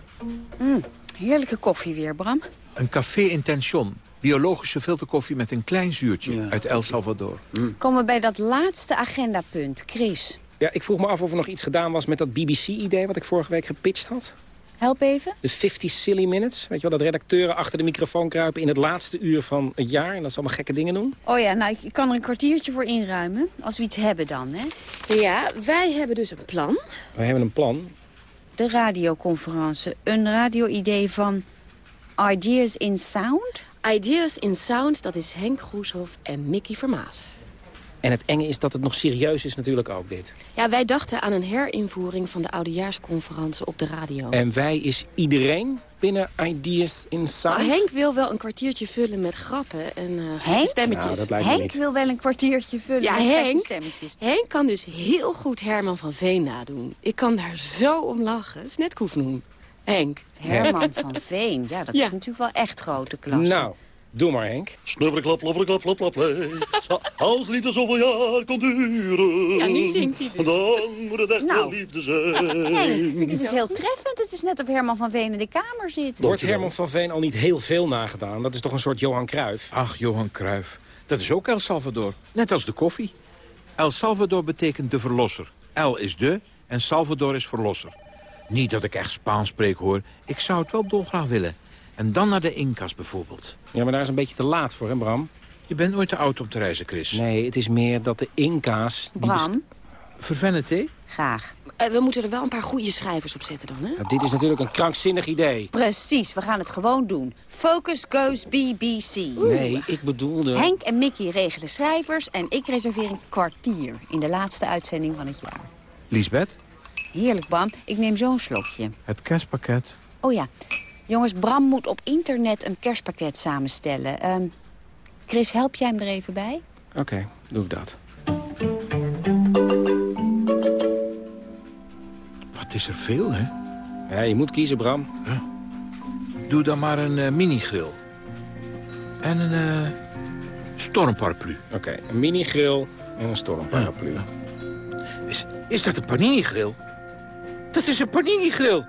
Mm, heerlijke koffie weer, Bram. Een café intention. Biologische filterkoffie met een klein zuurtje uit El Salvador. Mm. Komen we bij dat laatste agendapunt, Chris. Ja, ik vroeg me af of er nog iets gedaan was met dat BBC-idee... wat ik vorige week gepitcht had. Help even. De 50 silly minutes. Weet je wel, dat redacteuren achter de microfoon kruipen... in het laatste uur van het jaar en dat ze allemaal gekke dingen doen. Oh ja, nou, ik kan er een kwartiertje voor inruimen. Als we iets hebben dan, hè. Ja, wij hebben dus een plan. We hebben een plan. De radioconferentie. Een radio-idee van Ideas in Sound? Ideas in Sound, dat is Henk Groeshoff en Mickey Vermaas. En het enge is dat het nog serieus is natuurlijk ook, dit. Ja, wij dachten aan een herinvoering van de oudejaarsconferentie op de radio. En wij is iedereen binnen Ideas in Sound? Oh, Henk wil wel een kwartiertje vullen met grappen en uh, Henk? stemmetjes. Nou, Henk wil wel een kwartiertje vullen ja, met Henk, stemmetjes. Henk kan dus heel goed Herman van Veen nadoen. Ik kan daar zo om lachen. Het is net Koefnoen. Henk. Herman van Veen, ja, dat is natuurlijk wel echt grote klasse. Nou, doe maar, Henk. Snubberklap, klap, klap, klap. Als liefde zoveel jaar kon duren. Ja, nu zingt hij dus. Dan moet het echt nou. wel liefde zijn. Nee, ik vind het is heel treffend. Het is net of Herman van Veen in de kamer zit. Wordt Herman van Veen al niet heel veel nagedaan? Dat is toch een soort Johan Cruijff? Ach, Johan Cruijff. Dat is ook El Salvador. Net als de koffie. El Salvador betekent de verlosser. El is de en Salvador is verlosser. Niet dat ik echt Spaans spreek, hoor. Ik zou het wel dolgraag willen. En dan naar de Incas bijvoorbeeld. Ja, maar daar is een beetje te laat voor, hè, Bram? Je bent nooit te oud om te reizen, Chris. Nee, het is meer dat de Inca's... Bram? Vervenne thee? Graag. Uh, we moeten er wel een paar goede schrijvers op zetten dan, hè? Dit is natuurlijk een krankzinnig idee. Precies, we gaan het gewoon doen. Focus goes BBC. Nee, ik bedoelde... Henk en Mickey regelen schrijvers en ik reserveer een kwartier... in de laatste uitzending van het jaar. Lisbeth? Heerlijk, Bram. Ik neem zo'n slokje. Het kerstpakket. Oh ja. Jongens, Bram moet op internet een kerstpakket samenstellen. Uh, Chris, help jij hem er even bij? Oké, doe ik dat. Wat is er veel, hè? Ja, je moet kiezen, Bram. Doe dan maar een uh, mini-grill. En een uh, stormparaplu. Oké, een mini-grill en een stormparaplu. Is, is dat een panini-grill? Dat is een panini-grill.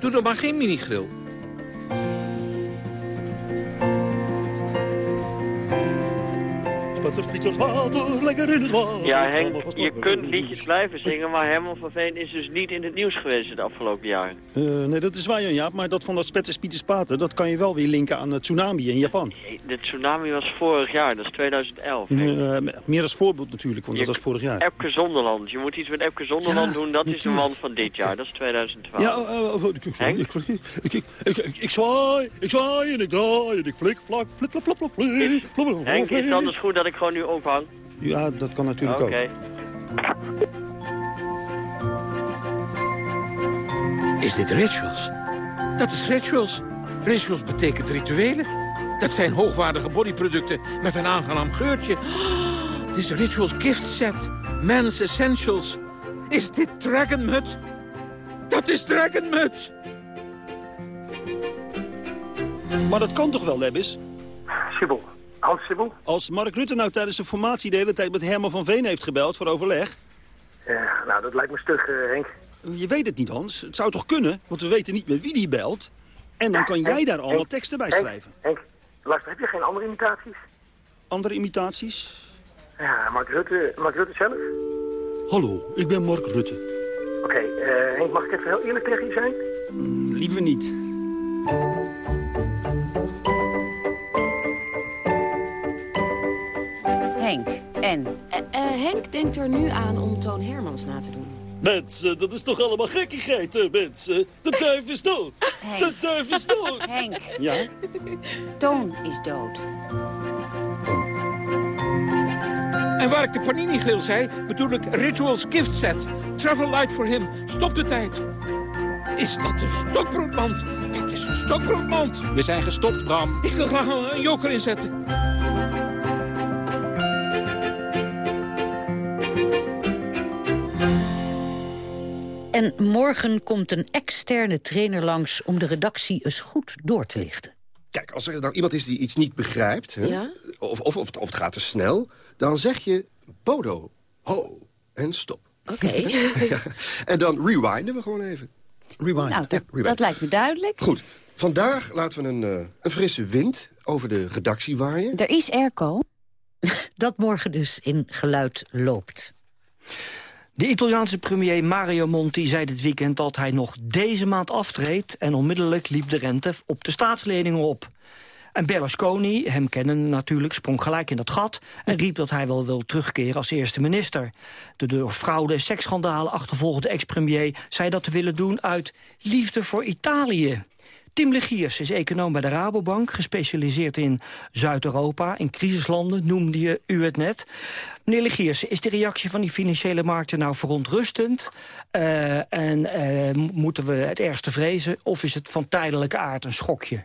Doe dan maar geen mini-grill. Liters water, lekker in het water. Ja, Henk, je kunt liedjes blijven zingen, maar Herman van Veen is dus niet in het nieuws geweest de afgelopen jaren. Uh, nee, dat is waar, Jaap. Maar dat van dat Spetters Pieters Pater, dat kan je wel weer linken aan het tsunami in Japan. Nee, de tsunami was vorig jaar, dat is 2011. Uh, meer als voorbeeld natuurlijk, want je, dat was vorig jaar. Epke Zonderland. Je moet iets met Epke Zonderland ja, doen, dat natuurlijk. is de man van dit jaar, dat is 2012. Ja, uh, uh, ik, sorry, ik, ik, ik, ik, ik, ik zwaai, ik zwaai en ik draai en ik flik, vlak, flik, flip, flip, flip, flip, flip, Henk, is het anders goed dat ik gewoon nu Ja, dat kan natuurlijk Oké. Ook. Is dit rituals? Dat is rituals. Rituals betekent rituelen. Dat zijn hoogwaardige bodyproducten met een aangenaam geurtje. Oh, dit is Rituals gift set. Men's Essentials. Is dit Dragon Mud? Dat is Dragon Mud! Maar dat kan toch wel, Lebbis? Sibyl. Hans Sibyl? Als Mark Rutte nou tijdens de formatie de hele tijd met Herman van Veen heeft gebeld voor overleg... Ja, nou, dat lijkt me stug, uh, Henk. Je weet het niet, Hans. Het zou toch kunnen? Want we weten niet met wie die belt. En dan kan jij daar allemaal Henk, teksten bij Henk, schrijven. Henk, luister, heb je geen andere imitaties? Andere imitaties? Ja, Mark Rutte, Mark Rutte zelf? Hallo, ik ben Mark Rutte. Oké, okay, uh, Henk, mag ik even heel eerlijk tegen je zijn? Mm, liever niet. Henk, en? Uh, uh, Henk denkt er nu aan om Toon Hermans na te doen. Mensen, dat is toch allemaal gekkigheid, hè, mensen? De duif is dood. Henk. De duif is dood. Henk. Ja? Toon is dood. En waar ik de Panini-grill zei, bedoel ik Rituals Gift Set. Travel Light for him. Stop de tijd. Is dat een stokbroodmand? Dat is een stokbroodmand. We zijn gestopt, Bram. Ik wil graag een joker inzetten. En morgen komt een externe trainer langs om de redactie eens goed door te lichten. Kijk, als er nou iemand is die iets niet begrijpt... Hè, Ja? of, of, of, of het gaat te snel, dan zeg je Bodo, ho en stop. Oké. Ja, En dan rewinden we gewoon even. Rewind. Nou, dat, dat lijkt me duidelijk. Goed, vandaag laten we een, eh, een frisse wind over de redactie waaien. Er is airco. Dat morgen dus in geluid loopt. De Italiaanse premier Mario Monti zei dit weekend dat hij nog deze maand aftreedt... en onmiddellijk liep de rente op de staatsleningen op. En Berlusconi, hem kennen natuurlijk, sprong gelijk in dat gat... en riep dat hij wel wil terugkeren als eerste minister. De door fraude en seksschandalen achtervolgde ex-premier... zei dat te willen doen uit liefde voor Italië. Tim Legiers is econoom bij de Rabobank, gespecialiseerd in Zuid-Europa, in crisislanden, noemde je u het net. Meneer Legiers, is de reactie van die financiële markten nou verontrustend? Uh, en uh, moeten we het ergste vrezen, of is het van tijdelijke aard een schokje?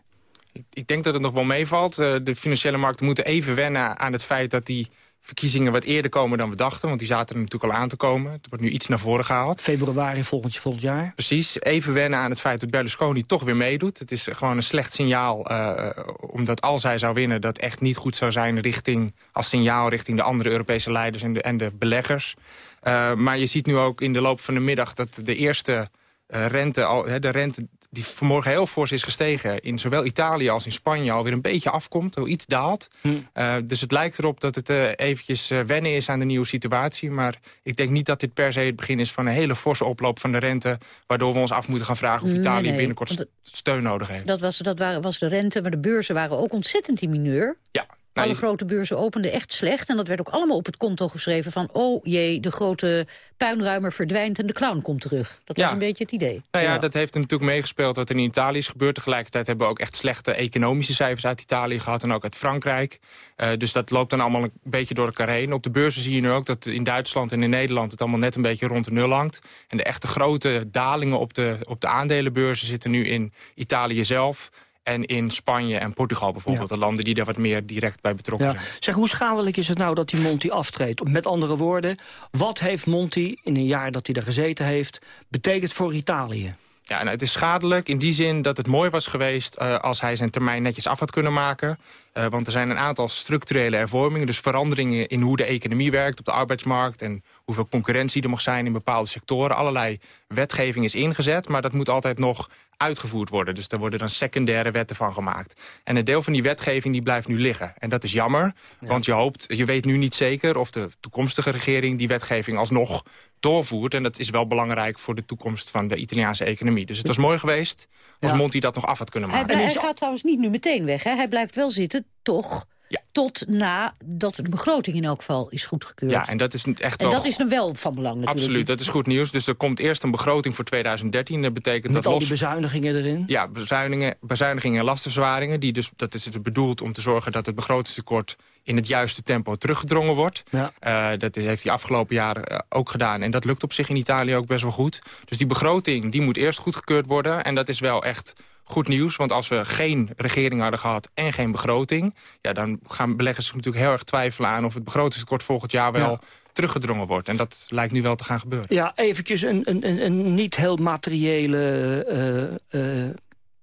Ik, denk dat het nog wel meevalt. Uh, de financiële markten moeten even wennen aan het feit dat die verkiezingen wat eerder komen dan we dachten. Want die zaten er natuurlijk al aan te komen. Het wordt nu iets naar voren gehaald. Februari volgend, volgend jaar. Precies. Even wennen aan het feit dat Berlusconi toch weer meedoet. Het is gewoon een slecht signaal. Uh, omdat als hij zou winnen dat echt niet goed zou zijn... richting als signaal richting de andere Europese leiders en de, en de beleggers. Uh, maar je ziet nu ook in de loop van de middag... dat de eerste uh, rente, al, de rente die vanmorgen heel fors is gestegen... in zowel Italië als in Spanje alweer een beetje afkomt, wel iets daalt. Hm. Uh, dus het lijkt erop dat het uh, eventjes uh, wennen is aan de nieuwe situatie. Maar ik denk niet dat dit per se het begin is van een hele forse oploop van de rente... waardoor we ons af moeten gaan vragen of Italië nee, nee, binnenkort steun nodig heeft. Dat, was, dat waren, was de rente, maar de beurzen waren ook ontzettend in mineur. Ja. Alle nou, grote beurzen openden echt slecht. En dat werd ook allemaal op het konto geschreven van... oh jee, de grote puinruimer verdwijnt en de clown komt terug. Dat ja. was een beetje het idee. Nou ja, ja, dat heeft natuurlijk meegespeeld wat er in Italië is gebeurd. Tegelijkertijd hebben we ook echt slechte economische cijfers uit Italië gehad... en ook uit Frankrijk. Uh, dus dat loopt dan allemaal een beetje door elkaar heen. Op de beurzen zie je nu ook dat in Duitsland en in Nederland... het allemaal net een beetje rond de nul hangt. En de echte grote dalingen op de, op de aandelenbeurzen zitten nu in Italië zelf en in Spanje en Portugal bijvoorbeeld. Ja. De landen die daar wat meer direct bij betrokken ja. zijn. Zeg, hoe schadelijk is het nou dat die Monti aftreedt? Met andere woorden, wat heeft Monti in een jaar dat hij daar gezeten heeft... betekend voor Italië? Ja, nou, het is schadelijk in die zin dat het mooi was geweest... Uh, als hij zijn termijn netjes af had kunnen maken. Uh, want er zijn een aantal structurele hervormingen. Dus veranderingen in hoe de economie werkt op de arbeidsmarkt... en hoeveel concurrentie er mag zijn in bepaalde sectoren. Allerlei wetgeving is ingezet, maar dat moet altijd nog uitgevoerd worden. Dus er worden dan secundaire wetten van gemaakt. En een deel van die wetgeving die blijft nu liggen. En dat is jammer, want je, hoopt, je weet nu niet zeker... of de toekomstige regering die wetgeving alsnog doorvoert. En dat is wel belangrijk voor de toekomst van de Italiaanse economie. Dus het was mooi geweest als ja. Monti dat nog af had kunnen maken. Hij, hij gaat trouwens niet nu meteen weg. Hè? Hij blijft wel zitten, toch? Ja. Tot nadat de begroting in elk geval is goedgekeurd. Ja, en dat is echt En wel... dat is dan wel van belang natuurlijk. Absoluut, dat is goed nieuws. Dus er komt eerst een begroting voor 2013. Dat betekent Met dat al los... die bezuinigingen erin? Ja, bezuinigingen, bezuinigingen en lastenverzwaringen. Die dus, dat is het bedoeld om te zorgen dat het begrotingstekort in het juiste tempo teruggedrongen wordt. Ja. Uh, dat heeft hij afgelopen jaren uh, ook gedaan. En dat lukt op zich in Italië ook best wel goed. Dus die begroting die moet eerst goedgekeurd worden. En dat is wel echt goed nieuws. Want als we geen regering hadden gehad en geen begroting... Ja, dan gaan beleggers zich natuurlijk heel erg twijfelen aan... of het begrotingstekort volgend jaar wel ja. teruggedrongen wordt. En dat lijkt nu wel te gaan gebeuren. Ja, eventjes een, een, een niet heel materiële... Uh,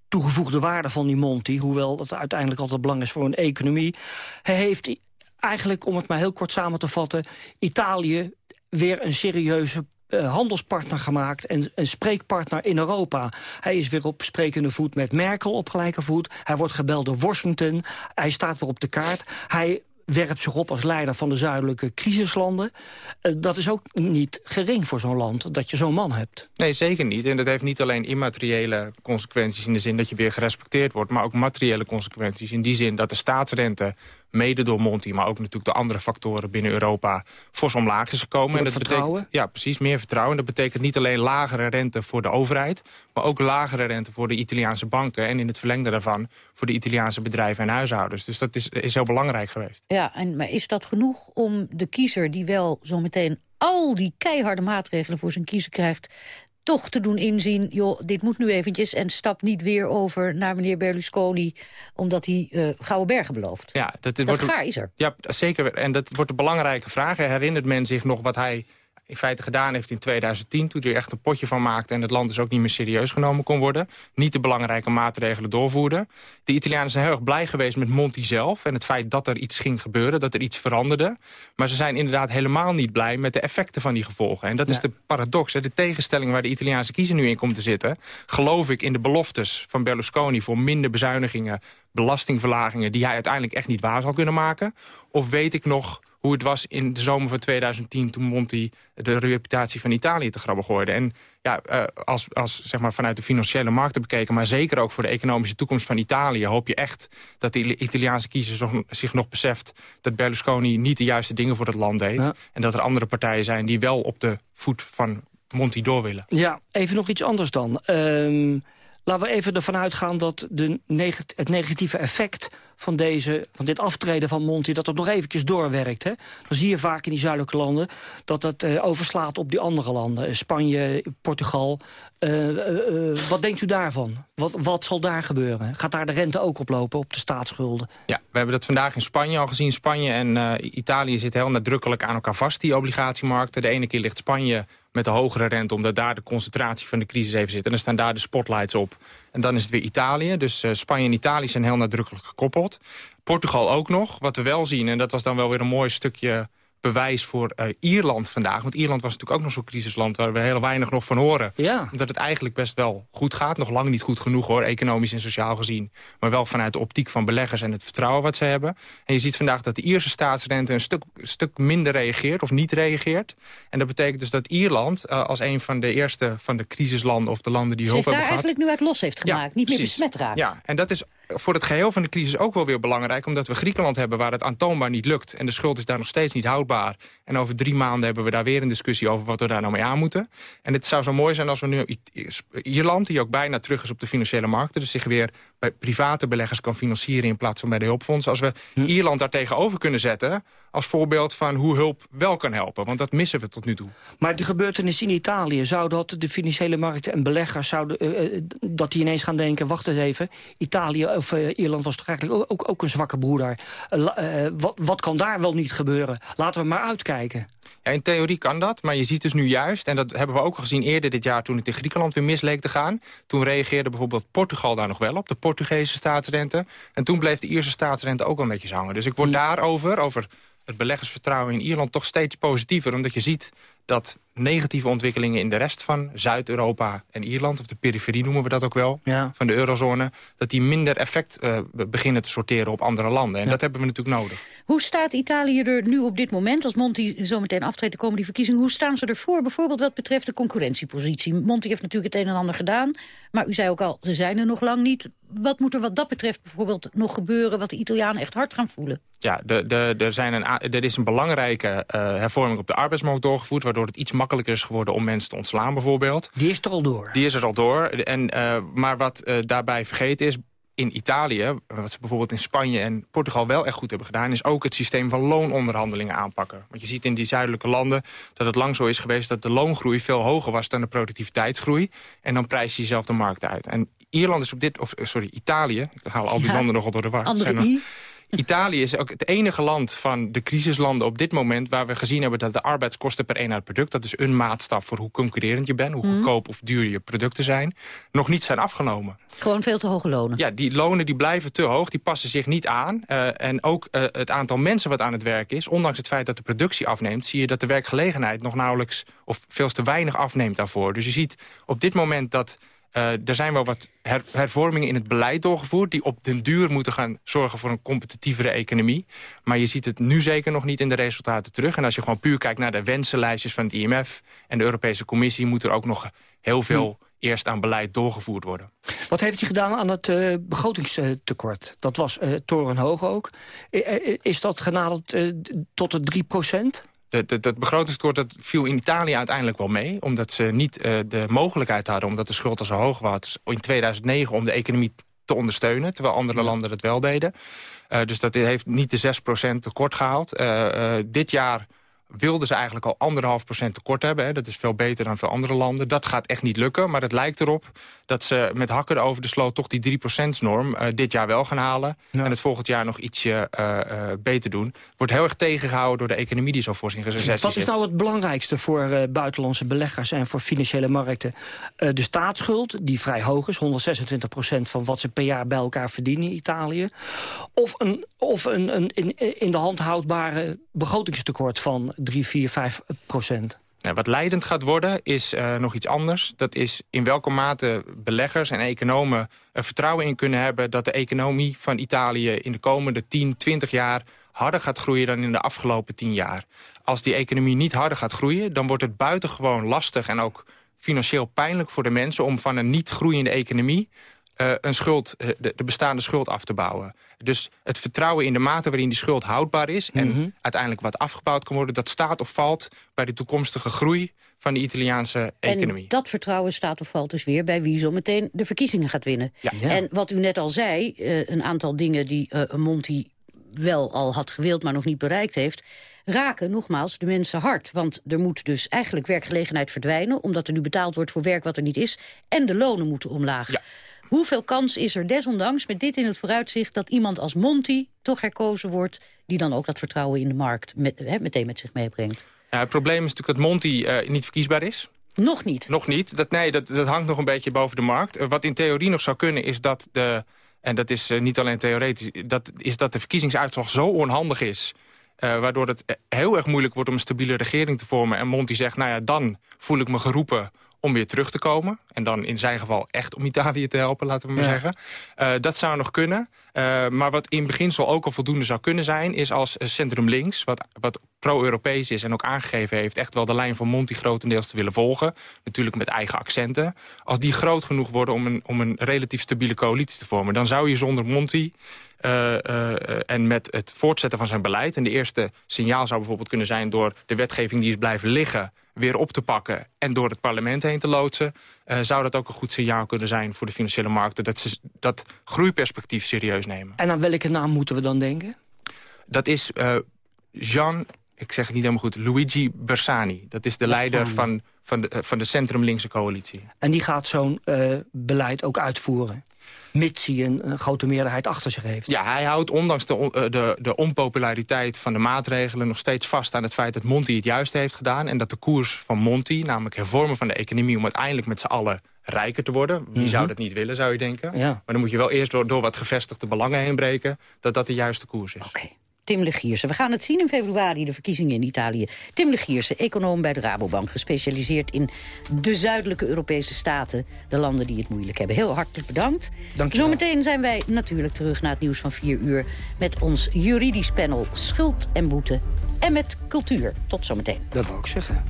toegevoegde waarde van die Monti... hoewel dat uiteindelijk altijd belangrijk is voor een economie. Hij heeft eigenlijk, om het maar heel kort samen te vatten... Italië weer een serieuze uh, handelspartner gemaakt en een spreekpartner in Europa. Hij is weer op sprekende voet met Merkel op gelijke voet. Hij wordt gebeld door Washington. Hij staat weer op de kaart. Hij werpt zich op als leider van de zuidelijke crisislanden. Uh, dat is ook niet gering voor zo'n land, dat je zo'n man hebt. Nee, zeker niet. En dat heeft niet alleen immateriële consequenties... in de zin dat je weer gerespecteerd wordt... maar ook materiële consequenties in die zin dat de staatsrente mede door Monti, maar ook natuurlijk de andere factoren binnen Europa, fors omlaag is gekomen. Door en dat vertrouwen? betekent ja, precies meer vertrouwen. Dat betekent niet alleen lagere rente voor de overheid, maar ook lagere rente voor de Italiaanse banken en in het verlengde daarvan voor de Italiaanse bedrijven en huishoudens. Dus dat is, is heel belangrijk geweest. Ja, en, maar is dat genoeg om de kiezer die wel zometeen al die keiharde maatregelen voor zijn kiezer krijgt toch te doen inzien, joh, dit moet nu eventjes... en stap niet weer over naar meneer Berlusconi... omdat hij uh, Gouden Bergen belooft. Ja, dat, dat wordt gevaar is er. Ja, zeker. En dat wordt een belangrijke vraag. Herinnert men zich nog wat hij in feite gedaan heeft in 2010... toen hij er echt een potje van maakte en het land dus ook niet meer serieus genomen kon worden. Niet de belangrijke maatregelen doorvoerde. De Italianen zijn heel erg blij geweest met Monti zelf... en het feit dat er iets ging gebeuren, dat er iets veranderde. Maar ze zijn inderdaad helemaal niet blij met de effecten van die gevolgen. En dat ja. is de paradox, hè, de tegenstelling waar de Italiaanse kiezer nu in komt te zitten. Geloof ik in de beloftes van Berlusconi voor minder bezuinigingen... belastingverlagingen die hij uiteindelijk echt niet waar zal kunnen maken? Of weet ik nog hoe het was in de zomer van 2010... toen Monti de reputatie van Italië te grabben gooide. En ja, uh, als, als zeg maar vanuit de financiële markten bekeken... maar zeker ook voor de economische toekomst van Italië... hoop je echt dat de Italiaanse kiezer zich nog beseft... dat Berlusconi niet de juiste dingen voor het land deed. Ja. En dat er andere partijen zijn die wel op de voet van Monti door willen. Ja, even nog iets anders dan. Um... Laten we even ervan uitgaan dat de neg het negatieve effect van, deze, van dit aftreden van Monti... dat het nog eventjes doorwerkt. Hè? Dan zie je vaak in die zuidelijke landen dat het uh, overslaat op die andere landen. Spanje, Portugal. Uh, wat denkt u daarvan? Wat, wat zal daar gebeuren? Gaat daar de rente ook oplopen op de staatsschulden? Ja, we hebben dat vandaag in Spanje al gezien. Spanje en Italië zitten heel nadrukkelijk aan elkaar vast, die obligatiemarkten. De ene keer ligt Spanje met de hogere rente... omdat daar de concentratie van de crisis even zit. En dan staan daar de spotlights op. En dan is het weer Italië. Dus uh, Spanje en Italië zijn heel nadrukkelijk gekoppeld. Portugal ook nog. Wat we wel zien, en dat was dan wel weer een mooi stukje bewijs voor uh, Ierland vandaag. Want Ierland was natuurlijk ook nog zo'n crisisland... waar we heel weinig nog van horen. Ja. Omdat het eigenlijk best wel goed gaat. Nog lang niet goed genoeg hoor, economisch en sociaal gezien. Maar wel vanuit de optiek van beleggers en het vertrouwen wat ze hebben. En je ziet vandaag dat de Ierse staatsrente een stuk, stuk minder reageert... of niet reageert. En dat betekent dus dat Ierland uh, als een van de eerste van de crisislanden... of de landen die hulp hebben gehad... daar eigenlijk nu uit los heeft gemaakt. Ja, niet precies. meer besmet raakt. Ja, en dat is voor het geheel van de crisis ook wel weer belangrijk... omdat we Griekenland hebben waar het aantoonbaar niet lukt... en de schuld is daar nog steeds niet houdbaar. En over drie maanden hebben we daar weer een discussie over... wat we daar nou mee aan moeten. En het zou zo mooi zijn als we nu Ierland... die ook bijna terug is op de financiële markten... dus zich weer bij private beleggers kan financieren... in plaats van bij de hulpfondsen. Als we hm. Ierland daar tegenover kunnen zetten... als voorbeeld van hoe hulp wel kan helpen. Want dat missen we tot nu toe. Maar de gebeurtenis in Italië... zou dat de financiële markten en beleggers... zouden uh, dat die ineens gaan denken... wacht eens even, Italië of uh, Ierland was toch eigenlijk ook, ook, ook een zwakke broer daar. Uh, wat, wat kan daar wel niet gebeuren? Laten we maar uitkijken. Ja, in theorie kan dat, maar je ziet dus nu juist... en dat hebben we ook al gezien eerder dit jaar toen het in Griekenland weer misleek te gaan. Toen reageerde bijvoorbeeld Portugal daar nog wel op, de Portugese staatsrente. En toen bleef de Ierse staatsrente ook al netjes hangen. Dus ik word daarover, over het beleggersvertrouwen in Ierland toch steeds positiever. Omdat je ziet dat negatieve ontwikkelingen in de rest van Zuid-Europa en Ierland... of de periferie noemen we dat ook wel, van de eurozone... dat die minder effect uh, beginnen te sorteren op andere landen. En dat hebben we natuurlijk nodig. Hoe staat Italië er nu op dit moment? Als Monti zo meteen aftreedt, de komen die verkiezingen. Hoe staan ze ervoor, bijvoorbeeld wat betreft de concurrentiepositie? Monti heeft natuurlijk het een en ander gedaan. Maar u zei ook al, ze zijn er nog lang niet. Wat moet er wat dat betreft bijvoorbeeld nog gebeuren... wat de Italianen echt hard gaan voelen? Ja, de, de, er, zijn een, er is een belangrijke uh, hervorming op de arbeidsmarkt doorgevoerd... waardoor het iets makkelijker is geworden om mensen te ontslaan bijvoorbeeld. Die is er al door. Die is er al door. En, uh, maar wat uh, daarbij vergeten is, in Italië, wat ze bijvoorbeeld in Spanje en Portugal wel echt goed hebben gedaan... is ook het systeem van loononderhandelingen aanpakken. Want je ziet in die zuidelijke landen dat het lang zo is geweest... dat de loongroei veel hoger was dan de productiviteitsgroei. En dan prijs je jezelf de markt uit. En Ierland is op dit, of sorry, Italië, ik haal al die ja, landen nogal door de war. Andere I. Italië is ook het enige land van de crisislanden op dit moment... waar we gezien hebben dat de arbeidskosten per eenheid product... dat is een maatstaf voor hoe concurrerend je bent... hoe Mhm. goedkoop of duur je producten zijn... nog niet zijn afgenomen. Gewoon veel te hoge lonen. Ja, die lonen die blijven te hoog, die passen zich niet aan. Uh, en ook uh, het aantal mensen wat aan het werk is... ondanks het feit dat de productie afneemt... zie je dat de werkgelegenheid nog nauwelijks... of veel te weinig afneemt daarvoor. Dus je ziet op dit moment dat... Uh, er zijn wel wat her hervormingen in het beleid doorgevoerd... die op den duur moeten gaan zorgen voor een competitievere economie. Maar je ziet het nu zeker nog niet in de resultaten terug. En als je gewoon puur kijkt naar de wensenlijstjes van het IMF... en de Europese Commissie... moet er ook nog heel veel hm. eerst aan beleid doorgevoerd worden. Wat heeft hij gedaan aan het uh, begrotingstekort? Dat was uh, torenhoog ook. Is dat genaderd tot de 3 procent? Het begrotingstekort dat viel in Italië uiteindelijk wel mee. Omdat ze niet uh, de mogelijkheid hadden, omdat de schuld al zo hoog was... in 2009 om de economie te ondersteunen. Terwijl andere ja. landen dat wel deden. Uh, dus dat heeft niet de 6% tekort gehaald. Uh, dit jaar wilden ze eigenlijk al anderhalf procent tekort hebben. Hè. Dat is veel beter dan veel andere landen. Dat gaat echt niet lukken, maar het lijkt erop dat ze met hakken over de sloot... toch die 3%-norm uh, dit jaar wel gaan halen. Ja. En het volgend jaar nog ietsje uh, uh, beter doen. Wordt heel erg tegengehouden door de economie die zo voor recessie Wat is nou het belangrijkste voor buitenlandse beleggers... en voor financiële markten? de staatsschuld, die vrij hoog is, 126% van wat ze per jaar bij elkaar verdienen in Italië. Of een, of een, een in, in de hand houdbare begrotingstekort van 3, 4, 5 procent. Nou, wat leidend gaat worden is uh, nog iets anders. Dat is in welke mate beleggers en economen er vertrouwen in kunnen hebben... dat de economie van Italië in de komende 10, 20 jaar harder gaat groeien dan in de afgelopen 10 jaar. Als die economie niet harder gaat groeien, dan wordt het buitengewoon lastig... en ook financieel pijnlijk voor de mensen om van een niet groeiende economie... Uh, een schuld, uh, de, de, bestaande schuld af te bouwen. Dus het vertrouwen in de mate waarin die schuld houdbaar is... en mm -hmm. uiteindelijk wat afgebouwd kan worden... dat staat of valt bij de toekomstige groei van de Italiaanse economie. En dat vertrouwen staat of valt dus weer bij wie zo meteen de verkiezingen gaat winnen. Ja. Ja. En wat u net al zei, uh, een aantal dingen die Monti wel al had gewild... maar nog niet bereikt heeft raken nogmaals de mensen hard. Want er moet dus eigenlijk werkgelegenheid verdwijnen... omdat er nu betaald wordt voor werk wat er niet is... en de lonen moeten omlaag. Ja. Hoeveel kans is er desondanks met dit in het vooruitzicht... dat iemand als Monti toch herkozen wordt... die dan ook dat vertrouwen in de markt met, he, meteen met zich meebrengt? Ja, het probleem is natuurlijk dat Monti uh, niet verkiesbaar is. Nog niet? Nog niet. Dat, nee, dat, dat hangt nog een beetje boven de markt. Uh, wat in theorie nog zou kunnen is dat de... en dat is uh, niet alleen theoretisch... Dat, is dat de verkiezingsuitslag zo onhandig is... Uh, waardoor het heel erg moeilijk wordt om een stabiele regering te vormen. En Monti zegt, nou ja, dan voel ik me geroepen om weer terug te komen. En dan in zijn geval echt om Italië te helpen, laten we maar ja. zeggen. Uh, dat zou nog kunnen. Uh, maar wat in beginsel ook al voldoende zou kunnen zijn... is als centrum links, wat, wat pro-Europees is en ook aangegeven heeft... echt wel de lijn van Monti grotendeels te willen volgen. Natuurlijk met eigen accenten. Als die groot genoeg worden om een, om een relatief stabiele coalitie te vormen... dan zou je zonder Monti... Uh, uh, en met het voortzetten van zijn beleid... en de eerste signaal zou bijvoorbeeld kunnen zijn... door de wetgeving die is blijven liggen weer op te pakken en door het parlement heen te loodsen... Uh, zou dat ook een goed signaal kunnen zijn voor de financiële markten... dat ze dat groeiperspectief serieus nemen. En aan welke naam moeten we dan denken? Dat is uh, Jean ik zeg het niet helemaal goed, Luigi Bersani. Dat is de leider van, van de, van de centrum-linkse coalitie. En die gaat zo'n uh, beleid ook uitvoeren? Mits hij een, grote meerderheid achter zich heeft. Ja, hij houdt ondanks de, de, de, onpopulariteit van de maatregelen... nog steeds vast aan het feit dat Monti het juist heeft gedaan... en dat de koers van Monti, namelijk hervormen van de economie... om uiteindelijk met z'n allen rijker te worden. Wie zou dat niet willen, zou je denken? Ja. Maar dan moet je wel eerst door, door wat gevestigde belangen heen breken... dat dat de juiste koers is. Oké. Tim Legiersen. We gaan het zien in februari, de verkiezingen in Italië. Tim Legiersen, econoom bij de Rabobank, gespecialiseerd in de zuidelijke Europese staten. De landen die het moeilijk hebben. Heel hartelijk bedankt. Zometeen zijn wij natuurlijk terug naar het nieuws van 4 uur... met ons juridisch panel Schuld en Boete en met cultuur. Tot zometeen. Dat wou ik zeggen.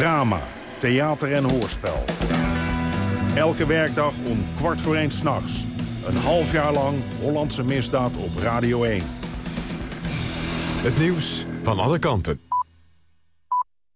Drama, theater en hoorspel. Elke werkdag om kwart voor één s'nachts. Een half jaar lang Hollandse misdaad op Radio 1. Het nieuws van alle kanten.